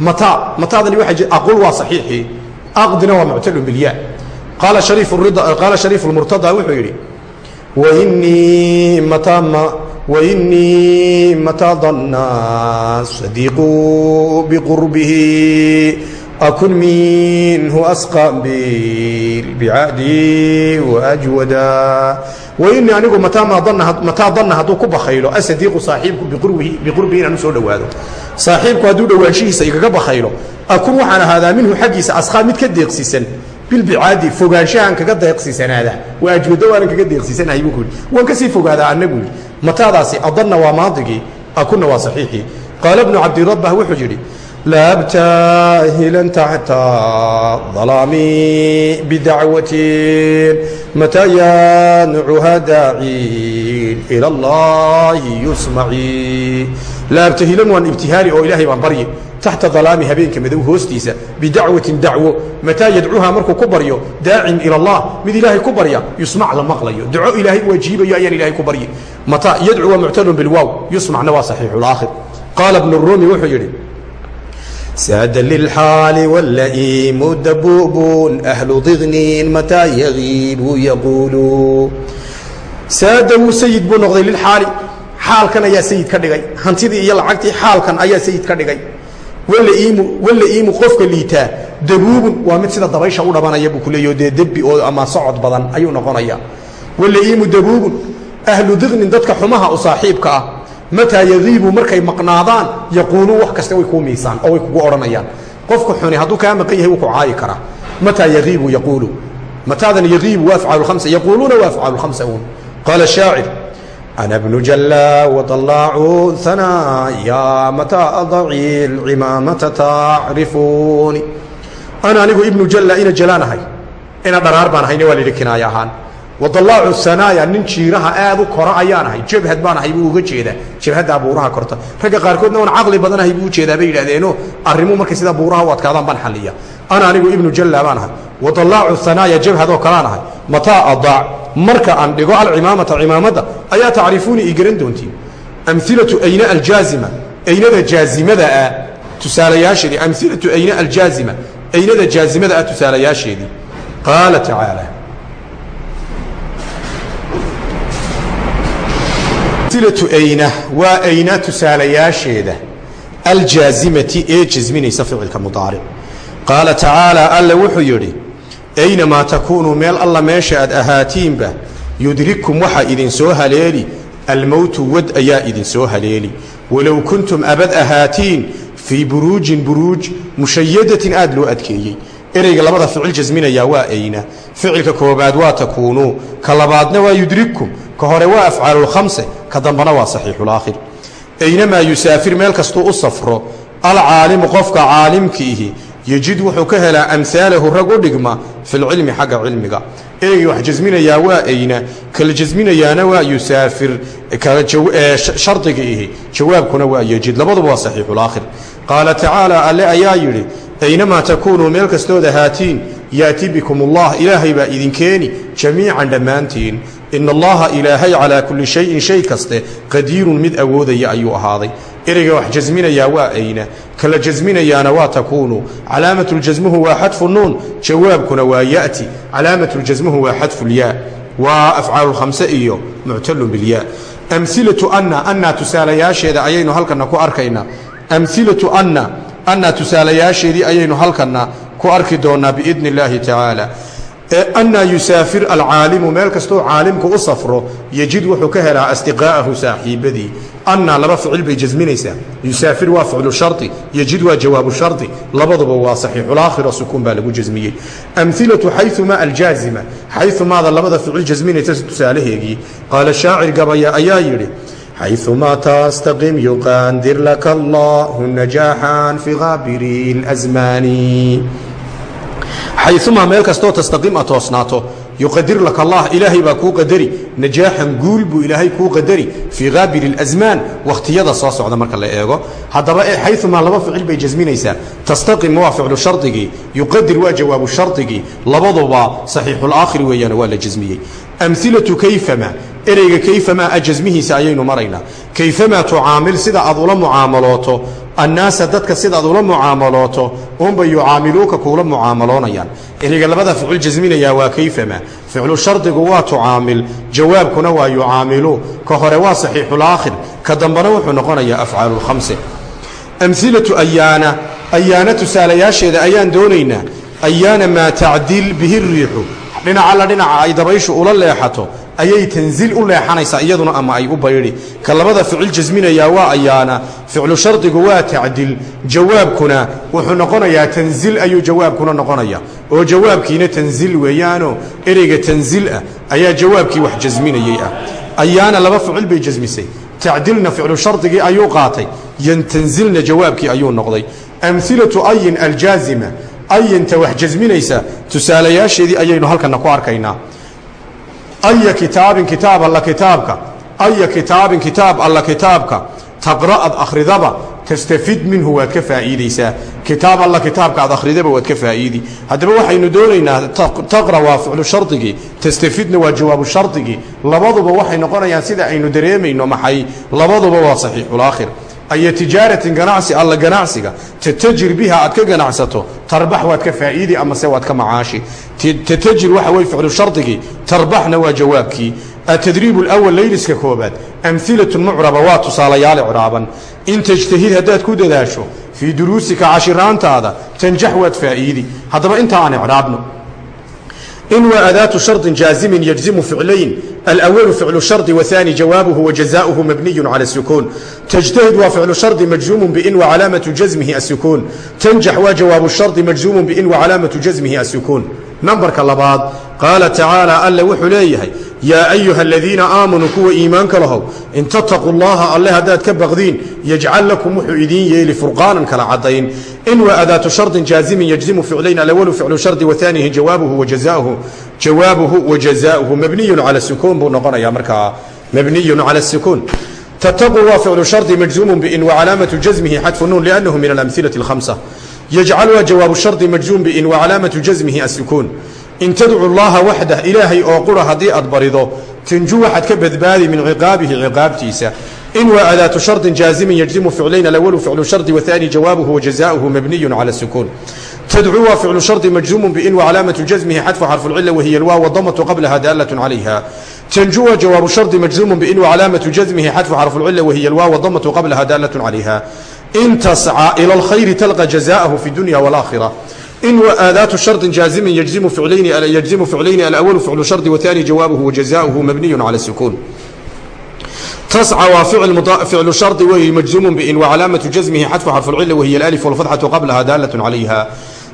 matadani waa aqul waa saxiixii aqdina waa muctadun bilya qaala shariif murtada wuxuu yidhi wainii matadana sadiiqu biqurbihi akun minhu asqabil bicadii wajwada wainii anigu mataa danna hadduu ku bakaylo asadiiqu saaxiibku biqurbii inaan u soo saaxiibku hadduu dhowaanshihiisa igaga bakaylo akun waxaan ahaadaa minhu xaggiisa askhaa mid ka deeqsiisan bilbicaadi fogaanshahaan kaga deeqsiisanaada waa ajwado waanan kaga deeqsiisanahay buu yidhi. Waan ka sii fogaadaa annaguu yidhi mataadaasi adanna waa maadigii akunna waa saxiixii qaala bnu cabdirabah wuxuu yidhi laa abtaahilan taxta dalaami bidacwatin mataa yanucuha daacin ila allahi yusmaci laa abtahilan waan ibtihaali oo ilaahay baan baryi taxta dalaami habeenka madow hoostiisa bidacwatin dacwo mataa yadcuuha markuu ku baryo daacin ila allah mid ilaahay ku barya yusmac la maqlayo duco ilaahay u wajiibayo ayaan ilahay ku baryi mataa yadcu waa muctalun bilwaaw yusmacna waa saxiixulaakhir qaala bnu ruumi wuxuu yidhi saada lilxaali wallaiimu dabuubun ahlu dignin mataa yagiibu yaquulu saada wuu sayid buu noqday lilxaali xaalkan ayaa sayid ka dhigay hantidii iyo lacagtii xaalkan ayaa sayid ka dhigay walaiimu walaiimu qofka liitaa dabuubun waa mid sida dabaysha u dhabanaya buu ku leeyaho dee debi oo ama socod badan ayuu noqonaya walaiimu dabuubun ahlu diqnin dadka xumaha u saaxiibka ah mataa yadiibu markay maqnaadaan yaquuluun wax kaste way kuu miisaan oo way kugu odhanayaan. Qofku xuni hadduu kaa maqan yahay wuu ku caayi karaa. Mataa yaiibu yaquulu. Mataadan yaiibu waa afcaalkamsa yaquuluuna waa afcaalkamsa uun. Qaala shaacir ana bnu jalla wadallaacu hanaaya mataa adaci lcimaamata tacrifuuni. Ana anigu ibnu jalla ina jalaan ahay ina dharaar baan ahayne waa la yidhi kinaaya ahaan wadallaacu sanaaya nin jiiraha aad u kora ayaan ahay. Jabhad baan ahay buu uga jeedaa. Jabhaddaa buuraha korta. Ragga qaarkoodna oon caqli badanahay buu u jeedaa bay yidhahdeeno arrimu markay sidaa buuraha u adkaadaan baan xalliya ana anigu ibnu jalla baan ahay. Wadallaacu hanaaya jabhadoo kalaan ahay. Mataa adaac marka aan dhigo alcimaamata cimaamadda ayaa tacrifuuni ii garan doontiin. Amilatu ayna aljaazima? Aynada jaazimada ah tusaalayaasheedii. Amilatu ayna aljaazima? Aynada jaazimada ah tusaalayaasheedii? Qaala tacaala amilatu ayna waa ayna tusaalayaasheeda aljaazimati ee jasminaysa ficilka mudaaric qaala tacaala alle wuxuu yidhi aynamaa takuunuu meel alla meesha aad ahaatiinba yudrikkum waxaa idin soo haleeli almowtu wad ayaa idin soo haleeli. Walow kuntum abad ahaatiin fii buruujin buruuj mushayadatin aad loo adkeeyey. Ereyga labada ficil jasminayaa waa ayna. Ficilka koobaad waa takuunuu ka labaadna waa yudrikkum ka hore waa afcaalulkhamse ka dambana waa saxiixulaakhir aynamaa yusaafir meel kastuu u safro alcaalimu qofka caalimkiihi yejid wuxuu ka helaa amhaalahu rag u dhigma filcilmi xagga cilmiga. Ereygii wax jasminayaa waa ayna kala jasminayaana waa yusaafir shardiga ihi jawaabkuna waa yejid labaduba waa saxiixulaakhir qaala tacaala alle ayaa yidhi aynamaa takuunuu meel kastood ahaatiin yaati bikum ullah ilaahay baa idin keeni jamiican dhammaantiin ina allaha ilaahay calaa kulli shayin shay kaste qadiirun mid awoodaya ayuu ahaaday. Ereyga wax jasminayaa waa ayna kala jasminayaana waa takuunu. Calaamatuljasmuhu waa xadfu nuun jawaabkuna waa ya'ti. Calaamatuljasmuhu waa xadfulyaa waa afcaalulkhamse iyo muctalun bilyaa amilatu anna anna tusaalayaasheeda ayaynu halkanna ku arkaynaa amilatu anna anna tusaalayaasheedii ayaynu halkanna ku arki doonnaa biidni illaahi tacaala anna yusaafir alcaalimu meel kastuu caalimku u safro yejid wuxuu ka helaa asdiqaa'ahu saaxiibadii. Anna laba ficil bay jasminaysaa. Yusaafir waa ficlu shardi yejid waa jawaabu shardi labaduba waa saxiixulaakhiro sukuun baa lagu jasmiyey. Amilatu xayumaa aljaazima xayumaada labada ficil jasminaysa tusaalaheegii. Qaala shaacir gabaya ayaa yidhi xayumaa tastaqim yuqandir laka allahu najaaxan fi kaabiri اlasmaani xayumaa meel kastoo tastaqiim a toosnaato yuqadir laka allah ilaahay baa kuu qadari najaaxan guul buu ilaahay kuu qadari fii kaabiri اlasmaan wakhtiyada soo socda marka la eego. Haddaba xayumaa laba ficil bay jasminaysaa. Tastaqim waa ficlu shardigii yuqadir waa jawaabu shardigii labaduba saxiixulaakhir weeyaan waa la jasmiyey. Amilatu kayfama ereyga kayfamaa a ayaynu maraynaa kayfamaa tucaamil sida aad ula mucaamalooto annaasa dadka sidaad ula mucaamalooto unba yucaamiluuka kuula mucaamaloonayaan. Ereyga labada ficil jasminayaa waa kayfama. Ficlu shardigu waa tucaamil jawaabkuna waa yucaamilu. Ka hore waa saxiixulaakhir ka dambena wuxuu noqonayaa afcaalulkhamse amilatu ayaana ayaana tusaalayaasheeda ayaan doonaynaa. Ayaana maa tacdil bihi riixu. Dhinaca alla dhinaca ay dabayshu ula leexato ayay tanziil u leexanaysaa iyaduna ama ay u baydhi ka labada ficil jasminayaa waa ayaana ficlu shardigu waa tacdil jawaabkuna wuxuu noqonayaa tanziil ayuu jawaabkuna noqonaya oo jawaabkiina tanziil weeyaanoo ereyga tanziil ah ayaa jawaabkii wax jasminayey ah. Ayaana laba ficil bay jasmisay. Tacdilna ficlu shardigii ayuu qaatay yantanzilna jawaabkii ayuu noqday. Amilatu ayin aljaazima ayinta wax jasminaysa tusaalayaasheedii ayaynu halkana ku arkaynaa aya kitaabin kitaab alla kitaabka aya kitaabin kitaab alla kitaabka taqra'ad akhridaba tastafid minhu waad ka faa'iidaysaa kitaab alla kitaabka aad akhridaba waad ka faa'iidi haddaba waxaynu doonaynaa taqra waa ficlu shardigii tastafidna waa jawaabu shardigii labaduba waxay noqonayaan sida aynu dareemayno maxay labaduba waa saxiixulaakhir ay tijaaratin ganacsi alla ganacsiga tatajir biha aad ka ganacsato tarbax waad ka faa'iidi amase waad ka macaashi. Tatajir waxa weye ficlu shardigii tarbaxna waa jawaabkii. Atadriib اlawal layliska koobaad amhilaة mucraba waa tusaalayaale codhaaban in tajtahid haddaad ku dadaasho fii duruusika cashiraantaada tanjax waad faa'iidi. Haddaba inta aanay codhaabno in waa adaatu sharطi jaazimin yajzimu ficlayn alأwalu ficlu sharطi waثani jawaabuhu wajazaؤuhu mabniyu calى الsukuun تجتهد waa ficlu sharطi majzuumu bin wacalaamaةu jasmihi الsukuun tanjax waa jawaabu sharطi majzuumu bin wacalaamaةu jasmihi الsukuun nambarka labaad qaala tacaalى alle wuxuu leeyahay yaa ayuha aladiina aamanuu kuwa iimaanka lahow in tattaquu llaha alle haddaad ka baqdiin yajcal lakum wuxuu idiin yeeli furqaanan kala caddayn in waa adaatu shardin jaazimin yajzimu ficlayn alawalu ficlu shardi waanihi jawaabuhu wajazauhu jawaabuhu wajazaauhu mabniyun cala sukuun buu noqonayaa markaa mabniyun cala sukuun tattaquu waa ficlu shardi majzuumun bin wacalaamatu jasmihi xadfu nuun liannahu min alamhilati alkhamsa yajcal waa jawaabu shardi majzuum bin wacalaamatu jasmihi asukuun in tadcu llaha waxdah ilaahay oo qura haddii aad barido tanju waxaad ka badbaadi min ciqaabihi ciqaabtiisa. In waa adaatu shardin jaazimin yajzimu ficlayn alawalu ficlu shardi waثani jawaabuhu wajazaؤuhu mabniyun cala sukuun tadcu waa ficlu shardi majzuumu bin wacalaamatu jasmihi xadfu xarfu lcila wahiya alwaaw wadamatu qablaha daalat calayha tanju waa jawaabu shardi majzuumu bin wacalaamatu jasmihi xadfu xarfu lcila wahiya alwaaw wadamatu qablaha daalat calayha in tascaa ila alkhayri talqa jazaahu fi dunya walakhira in aadaatu shardin jaazimin yajzimu ficlayni alawalu ficlu shardi waani jawaabuhu wajazaauhu mabniyu cala sukuun tascى waa ficlu shardi weeye majzuumu bin wacalaamatu jazmihi xadfu xarfu lcila wahiy alif walfatxatu qablaha daalat calayha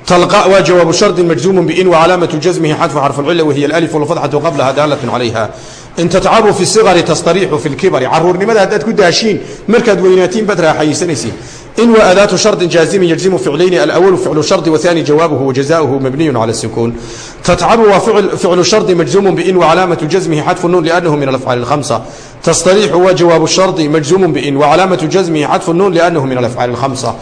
talqa waa jawaabu shardi majzuumu bin wacalaamatu jazmihi xadfu xarfu lcila wahiy alif walfatxatu qablaha daalat calayha in tatcabu fi siqari tastariixu fi lkibari caruurnimada haddaad ku daashiin markaad weynaatiin baad raaxaysanaysiin in wa adaatu shardin jaazimin yajzimu ficlayni alawalu ficlu shardi waani jawaabuhu wajazaauhu mabniyu cala sukuun tatcabu waa ficlu shardi majzuumun bin wacalaamatu jazmihi xadfu nuun liannahu min alafcaali alhamsa tastariixu waa jawaabu shardi majzuumun bin wacalaamatu jazmihi xadfu nuun liannahu min alafcaali alhamsa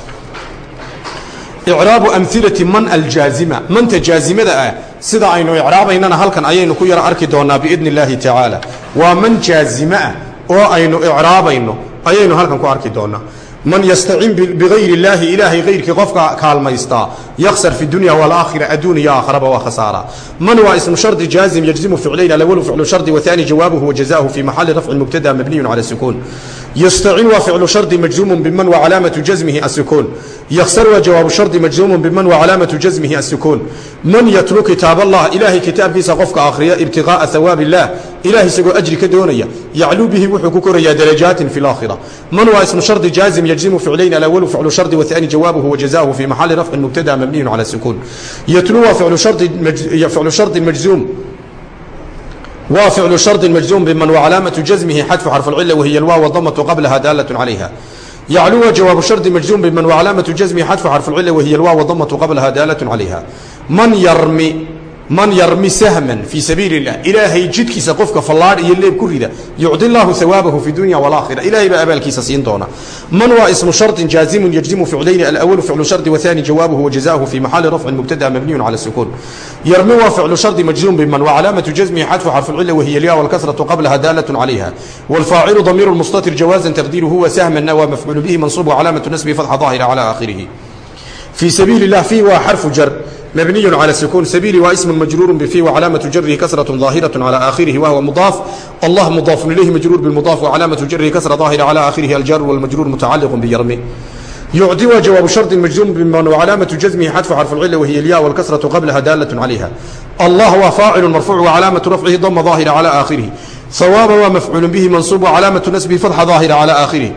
icraabu amhilati man aljaazima. Manta jaazimada ah sida aynu icraabaynana halkan ayaynu ku yaro arki doonaa biidni اllaahi tacaala waa man jaazime ah oo aynu icraabayno ayaynu halkan ku arki doonaa man yastacin bigayr illaahi ilaahay ayrkii qofka kaalmaystaa yaksar fi dunya walaaakhira adduun iyo aakharaba waa khasaara. Man waa ismu shardi jaazim yajzimu ficlayn alawalu ficlu shardi waani jawaabuhu wajazaahu fi maxali rafcin mubtada mabniyun cala sukuun yastacin waa ficlu shardi majzuumun biman wa jazmihi asukuun yakhsar waa jawaabu shardi majzuumun biman wa jazmihi asukuun man yatlu kitaab allah ilaahay kitaabkiisa qofka akhriya ibtiqaa'a hawaabi illaah ilaah isagoo ajri ka doonaya yacluu bihi wuxuu ku korayaa darajaatin fi اlaakhira man waa ismu shardi jaazim yajzimu ficlayn alawalu ficlu shardi waثani jawaabuhu wajazahu fi maxali rafci mubtada mabniyu calى sukuun yatlu waa ficlu shardi majzuum waa ficlu shardi majzuum biman wacalaamatu jasmihi xadfu xarfu اlcila wahiy alwaaw wadamatu qablaha daalaة calayha yaclu waa jawaabu shardi majzuum biman wacalaamatu jasmihi xadfu xarfu اlcila wahiy alwaaw wadamatu qablaha daalaة calayha man yarmi man yarmi sahman fii sabiili اllah ilaahay jidkiisa qofka fallaadh iyo leeb ku rida yucdi llaahu hawaabahu fi dunya wاlaakhira ilahay baa abaalkiisa siin doona man waa ismu sharطin jaazimun yajzimu ficlayni alawalu ficlu shardi waثani jawaabuhu wajazahu fi maxali rafcin mubtada mabniyun calى sukuun yarmi waa ficlu shardi majzuum biman wacalaamatu jasmihi xadfu xarfu اlcila wahiy alya wاlkasraةu qablaha daalaة calayha wاlfaacilu damiir mustatir jawaazan taqdiiruhu wa sahmana waa mafcuulu bihi mansuub wacalaamatu nasbihi fatxa daahira calى aakhirihi fii sabiili اlah fi waa xarfu jar مبني على السكون سبيلي واسم مجرور بفي وعلامة جره كسرة ظاهرة على آخره وهو مضاف الله مضاف إليه مجرور بالمضاف وعلامة جره كسرة ظاهرة على آخره الجر والمجرور متعلق بيرمي يعدي وجواب شرط مجزوم بمن وعلامة جزمه حذف حرف العلة وهي الياء والكسرة قبلها دالة عليها الله وفاعل مرفوع وعلامة رفعه ضم ظاهرة على آخره ثواب ومفعول به منصوب وعلامة نسبه فتحة ظاهرة على آخره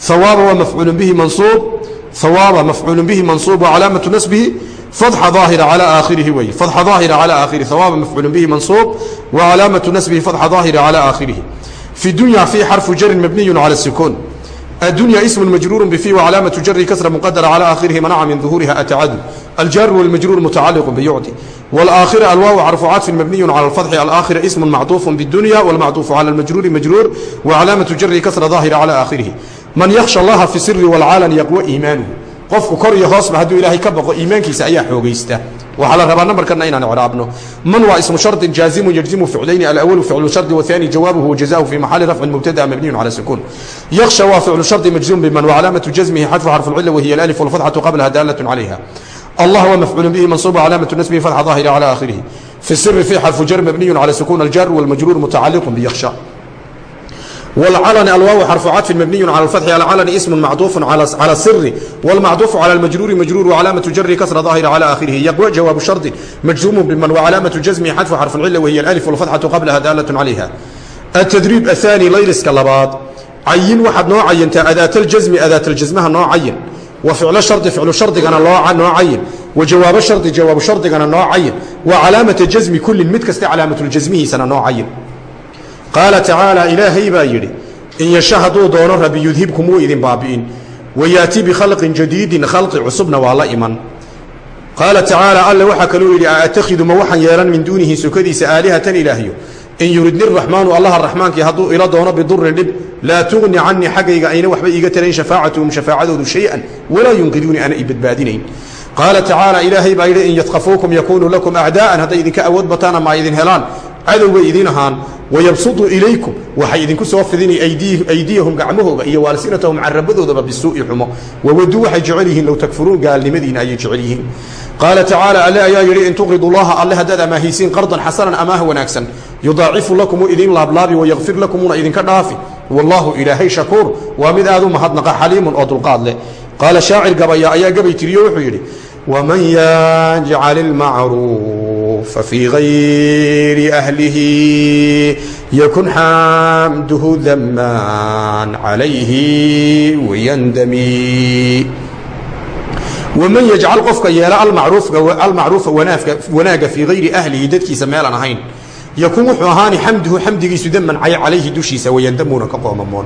ثواب ومفعول به منصوب ثواب مفعول به منصوب وعلامة نسبه فتح ظاهرة على آخره وي فتح ظاهرة على آخره ثواب مفعول به منصوب وعلامة نسبه فتح ظاهرة على آخره في الدنيا في حرف جر مبني على السكون الدنيا اسم مجرور بفي وعلامة جر كسر مقدرة على آخره منع من ظهورها أتعد الجر والمجرور متعلق بيعطي والآخرة الواو حرف عطف مبني على الفتح الآخر اسم معطوف بالدنيا والمعطوف على المجرور مجرور وعلامة جر كسر ظاهرة على آخره من يخشى الله في السر والعالن يقوى إيمانه qofku kor iyo hoosba hadduu ilaahay ka baqo iimaankiisa ayaa xoogaysta. Waxaa la rabaa nambarkana inaan icraabno. Man waa ismu shardin jaazimun yajzimu ficlayni alawalu ficlu shardi wahaani jawaabuhu wajazahu fi maxali rafcin mubtada mabniyun cala sukuun yaksha waa ficlu shardi majzum biman wacalaamatu jazmihi xadfu xarfulcila wahiya alif walfatxatu qablaha daalatun calayha. Allah waa mafcuulu bihi mansuubu calaamatu nasbihi fatxa daahira cala aakhirihi fi siri fi xarfu jar mabniyun cala sukuun aljaar walmajruur mutacaliqun biyaksha الواو حرف عطف مبني على الفتح على علن اسم معطوف على على السر والمعطوف على المجرور مجرور وعلامة جر كسر ظاهر على آخره يقوى جواب شرط مجزوم بمن وعلامة جزمه حذف حرف العلة وهي الألف والفتحة قبلها دالة عليها التدريب الثاني ليلس كلبات عين واحد نوع عين أداة الجزم أداة الجزمها نوع عين وفعل شرط فعل شرط كان نوع عين وجواب شرط جواب شرط كان نوع عين وعلامة الجزم كل متكست علامة الجزمه سنة نوع عين qaala tacaala ilaahay baa yidhi in yasha hadduu doono rabbi yudhibkum wuu idin baabi'in. Wayaati bikhalqin jadiidin khalqi cusubna waa la iman. Qaala tacaala alle waxaa kaluu yidhi aattakhidu ma waxaan yeelan min duunihi sokadiisa aalihatan ilaahyo in yuridni raxmaanu allaha raxmaankii hadduu ila doono bidurin dhib laa tugni canii xaggayga ayna waxba iiga tarayn shafaacatuhum shafaacadoodu shay-an walaa yunqiduuni ana i badbaadinayn. Qaala tacaala ilaahay baa yidhi in yadkafuukum yakunuu lakum acdaa'an hadday idinka awood bataan ama idin helaan cadowbay idin ahaan wayabsudu ilaykum. Waxay idinku soo fidini aydiyahum gacmahooga iyo waalsinatahum carabadoodaba bisuu'i xumo. Wawaduu waxay jecel yihiin low takfuruun gaalnimadiina ayay jecel yihiin. Qaala tacaala alle ayaa yidhi in tuqridu llaha alle haddaad amaahaysiin qardan xasanan amaah wanaagsan yudaacifu lakum u idin laablaabi wayakfir lakumuna idinka dhaafi. Wallaahu ilaahay shakuur waa mid aad u mahadnaqa xaliimun oo dulqaad qaala shaacir gabaya ayaa gabay tiriyo wuxuu yidhi waman yajcal ilmacruufa fii gayri ahlihi yakun xamduhu damaan calayhi wayandami waman yajcal qofka yeela almacruufa wanaagga fii gayri ahlihi dadkiisa meelaan ahayn yakun wuxuu ahaani xamduhu xamdigiisu daman calayhi dushiisa wayandamuuna ka qoomamoon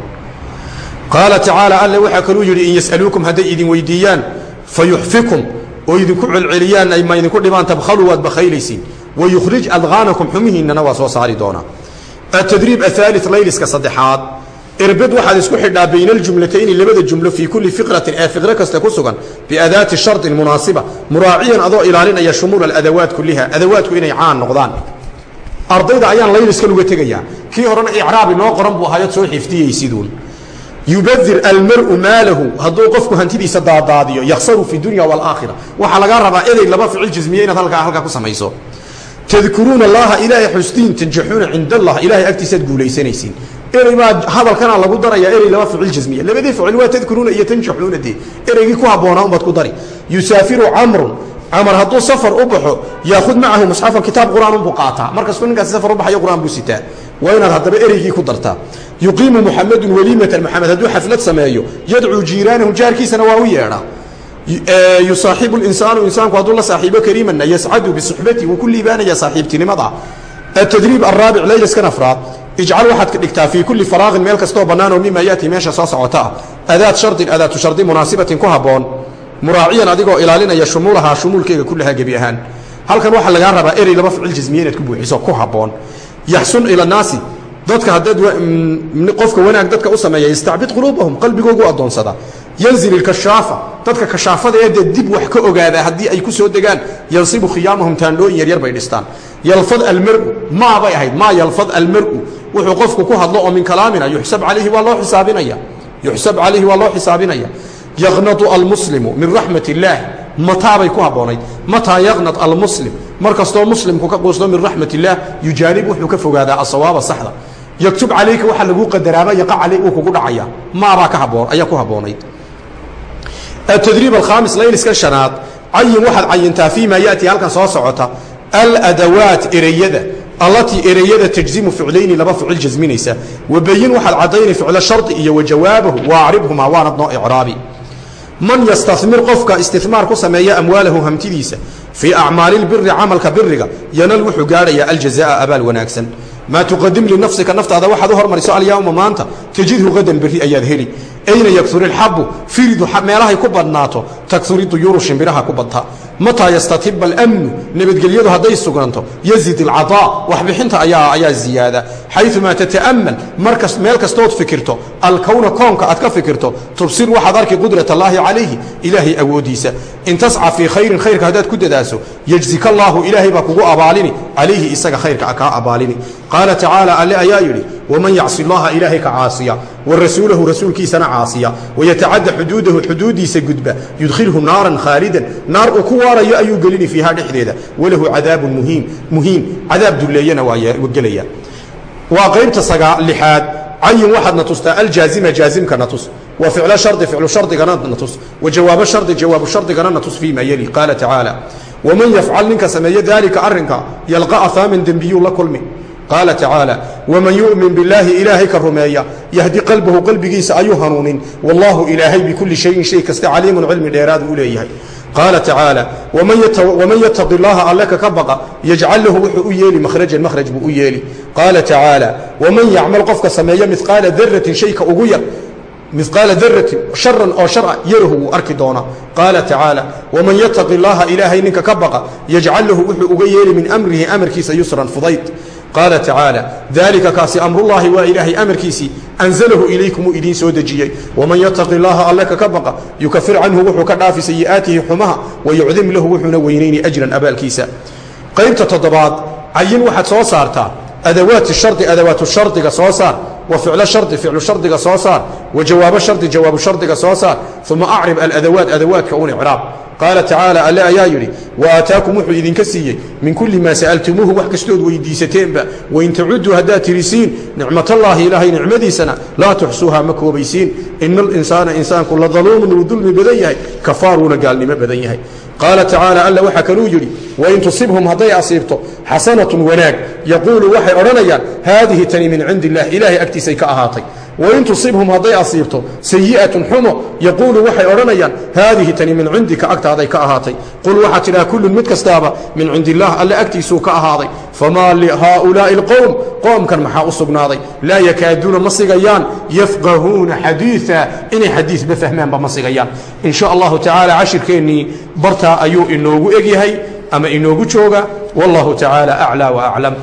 qaala tacaala alle waxaa kaluu yidhi in yas'aluukum hadday idin weydiiyaan fayuxfikum oo idinku celceliyaan ma idinku dhibaan tabkhaluu waad bakhaylaysiin wayukhrij adqaanakum xumihiinnana waa soo saari doonaa atadriib ahaali layliska saddexaad. Irbid waxaad isku xidhaa bayna aljumlatayni labada jumlo fii kulli fiqratin ee fiqro kasta ku sugan biadaati shardin munaasiba muraaciyan adoo ilaalinaya shumuula aladawaat kulliha. Adawaadku inay caan noqdaan. Ardayda ayaan layliskan uga tegayaa. Kii horena icraab inoo qoran buu ahaayad soo xifdiyeysiduun yubadir almaru maalahu hadduu qofku hantidiisa daadaadiyo yaksaru fi dunya waalaakhira waxaa lagaa rabaa eday laba ficil jismiye inaad halkaa halkaa ku samayso. Tadkuruuna allaha ilaahay xustiin tanjaxuuna cinda allah ilahay agtiisaad guulaysanaysiin. Erey baa hadalkana lagu darayaa erey laba ficil jismiya. Labadii ficil waa tadkuruuna iyo tanjaxuuna dee. Ereygii ku habboonaa umad ku dari. Yusaafiru camrun camar hadduu safar u baxo yaakhud macahu musxafan kitaab qur'aan unbuu qaataa. Markastuu ninkaasi safar u baxayo qur'aan buu sitaa waa inaad haddaba ereygii ku dartaa. Yuqiimu muxamedun waliimatan maxamed hadduu xaflad sameeyo yadcuu jiiraanahu jaarkiisana waa u yeedha. Yusaaxibu linsaanu insaanku hadduu la saaxiibo kariimanna yascadu bisuxbati wuu ku liibaanaya saaxiibtinimada. Atadriib araabic layliskan afraad. Ijcal waxaad ka dhigtaa fii kulli faraaqin meel kastoo bannaan oo mima yaati meesha soo socota. Ah adaad shardin adaatu shardi munaasibatin ku habboon muraaciyan adigoo ilaalinaya shumuulahaa shumuulkeega kullahaa gebi ahaan. Halkan waxaa lagaa rabaa erey laba ficil jismiye inaad ku buuxiso ku habboon. Yaxsun ila naasi. Dadka haddaad qofka wanaag dadka u sameeya yastacbid quluubahum qalbigoogu addoonsada yanzil ilkashaafa dadka kashaafada ee dee dib wax ka ogaada haddii ay ku soo degaan yansibu khiyaamahum taandhooyin yaryar bay dhistaan. Yalfad almaru. Maa bay ahayd. Maa yalfad almaru. Wuxuu qofku ku hadlo oo min kalaamina yuxsab calayhi waa loo xisaabinaya. Yuxsab calayhi waa loo xisaabinaya yaqnatu almuslimu min raxmat illaah mataabay ku habboonayd mataa yaqnat almuslim mar muslimku ka quusto min raxmat illaah yujaanib wuxuu ka fogaadaa asawaaba saxda yaktub calayka waxaa laguu qadaraaba yaqa caley uu kugu dhacaya maabaa ka habboon ayaa ku habboonayd atadriib alkhaamis layliska shanaad cayin waxaad cayintaa fii maa yaati halkan soo socota aladawaat ereyada allatii ereyada tajzimu ficlayni laba ficil jasminaysa wabayin waxaad caddayni ficlo shardi iyo wa jawaabahu wa acribhumaa waanad noo icraabi man yastamir qofka istimaar ku sameeya amwaalahu hamtidiisa fii acmaali lbiri camalka biriga yanal wuxuu gaadhayaa aljazaa abaal wanaagsan. Maa tuqadim linafsika naftaada waxaad u hormariso alyawma maanta tajidhu qadan berri ayaad heli ayna yaksuri lxabu firidu meelahay ku badnaato taksuri duyuuru shimbiraha ku badta. Mataa yastatiba alamnu nabadgelyadu hadday suganto yazid alcadaa waxbixinta ayaa ziyaada. Xayumaa tata'amal markas meel kastood fikirto alkowna koonka aad ka fikirto tubsir waxaad arki qudrat allaahi calayhi ilaahay awoodiisa. In tasca fii khayrin khayrka haddaad ku dadaaso yejzika allaahu ilaahay baa kugu abaalini calayhi isaga khayrka kaa abaalini. Qaala tacaala alle ayaa yidhi waman yacsi allaha ilaahay ka caasiya wa rasuulahu rasuulkiisana caasiya. Wayatacadda xuduudahu xuduudiisa gudba. Yudkhilhu naaran khaalidan. Naar uu ku waarayo ayuu gelini fiiha dhexdeeda. Walahu cadaabun muhiim. Muhiim. Cadaab dulleeyana waa gelaya. Waa qaybta lixaad. Cayin waxaadna tustaa aljaazima jaazimkana tus. Wa ficlo shardi ficlu shardigana na tus. Wa jawaabo shardi jawaabu shardigana na tus fii ma yeli. Qaala tacaala waman yafcal ninka sameeye daalika arrinka yalqa ahaaman dembiyuu la kulmi qaala tacaala waman yu'min billaahi ilaahay ka rumeeya yahdi qalbahu qalbigiisa ayuu hanuunin. Wallaahu ilaahay bikulli shayin shay kasta caliimun cilmi dheeraadu u leeyahay. Qaala tacaala waman yataqi llaaha alleka ka baqa yajcal lahu wuxuu u yeeli makhrajan makhraj buu u yeeli. Qaala tacaala waman yacmal qofka sameeya midqaala daratin shayka ugu yar miqaala daratin sharan oo shara yarahu wuu arki doonaa. Qaala tacaala waman yataqi llaaha ilaahay ninka ka baqa yajcal lahu wuxuu uga yeeli min amrihi amarkiisa yusran fudayd qaala tacaala daalika kaasi amrullaahi waa ilaahay amarkiisii anzalahu ilaykum uu idiin soo dejiyey. Waman yataqi llaaha alleka ka baqa yukafir canhu wuxuu ka dhaafi sayi'aatihi xumaha wayucdim lahu wuxuuna weynayni ajran abaalkiisa. Qaybta toddobaad cayin waxaad soo saartaa. Adawaati shardi adawaatu shardiga soo saar. Wa ficlo shardi ficlu shardiga soo saar. Wa jawaabo shardi jawaabu shardiga soo saar. Uma acrib aladawaat adawaadka un icraab qaala tacaala alle ayaa yidhi wa aataakum wuxuu idinka siiyey min kulli maa sa'altumuuhu wax kastood weydiisateenba wain tacudduu haddaad tirisiin nicmatallaahi ilaahay nicmadiisana laa tuxsuuhaa ma koobaysiin ina alinsaana insaanku la daluumun wuu dulmi badan yahay kafaaruuna gaalnimo badan yahay. Qaala tacaala alla waxaa kaluu yidhi wain tusibhum hadday asiibto xasanatun wanaag. Yaquulu waxay odhanayaan haadihi tani min cindi illah ilaahay agtiisay ka ahaatay wain tusibhum hadday asiibto sayi'atun xumo yaquulu waxay odhanayaan haadihi tani min cindika agtaaday ka ahaatay qul waxaa tidhaha kullun mid kastaaba min cindi illaah alle agtiisuu ka ahaaday famaa lihaaulaa'i alqowm qoomkan maxaa u sugnaaday laa yakaaduuna ma sigayaan yafqahuuna xadiia inay xadiisba fahmaanba ma sigayaan in sha allahu tacaala cashirkeennii bartaa ayuu inoogu egyahay ama inoogu jooga wallahu tacaala aclaa wa aclam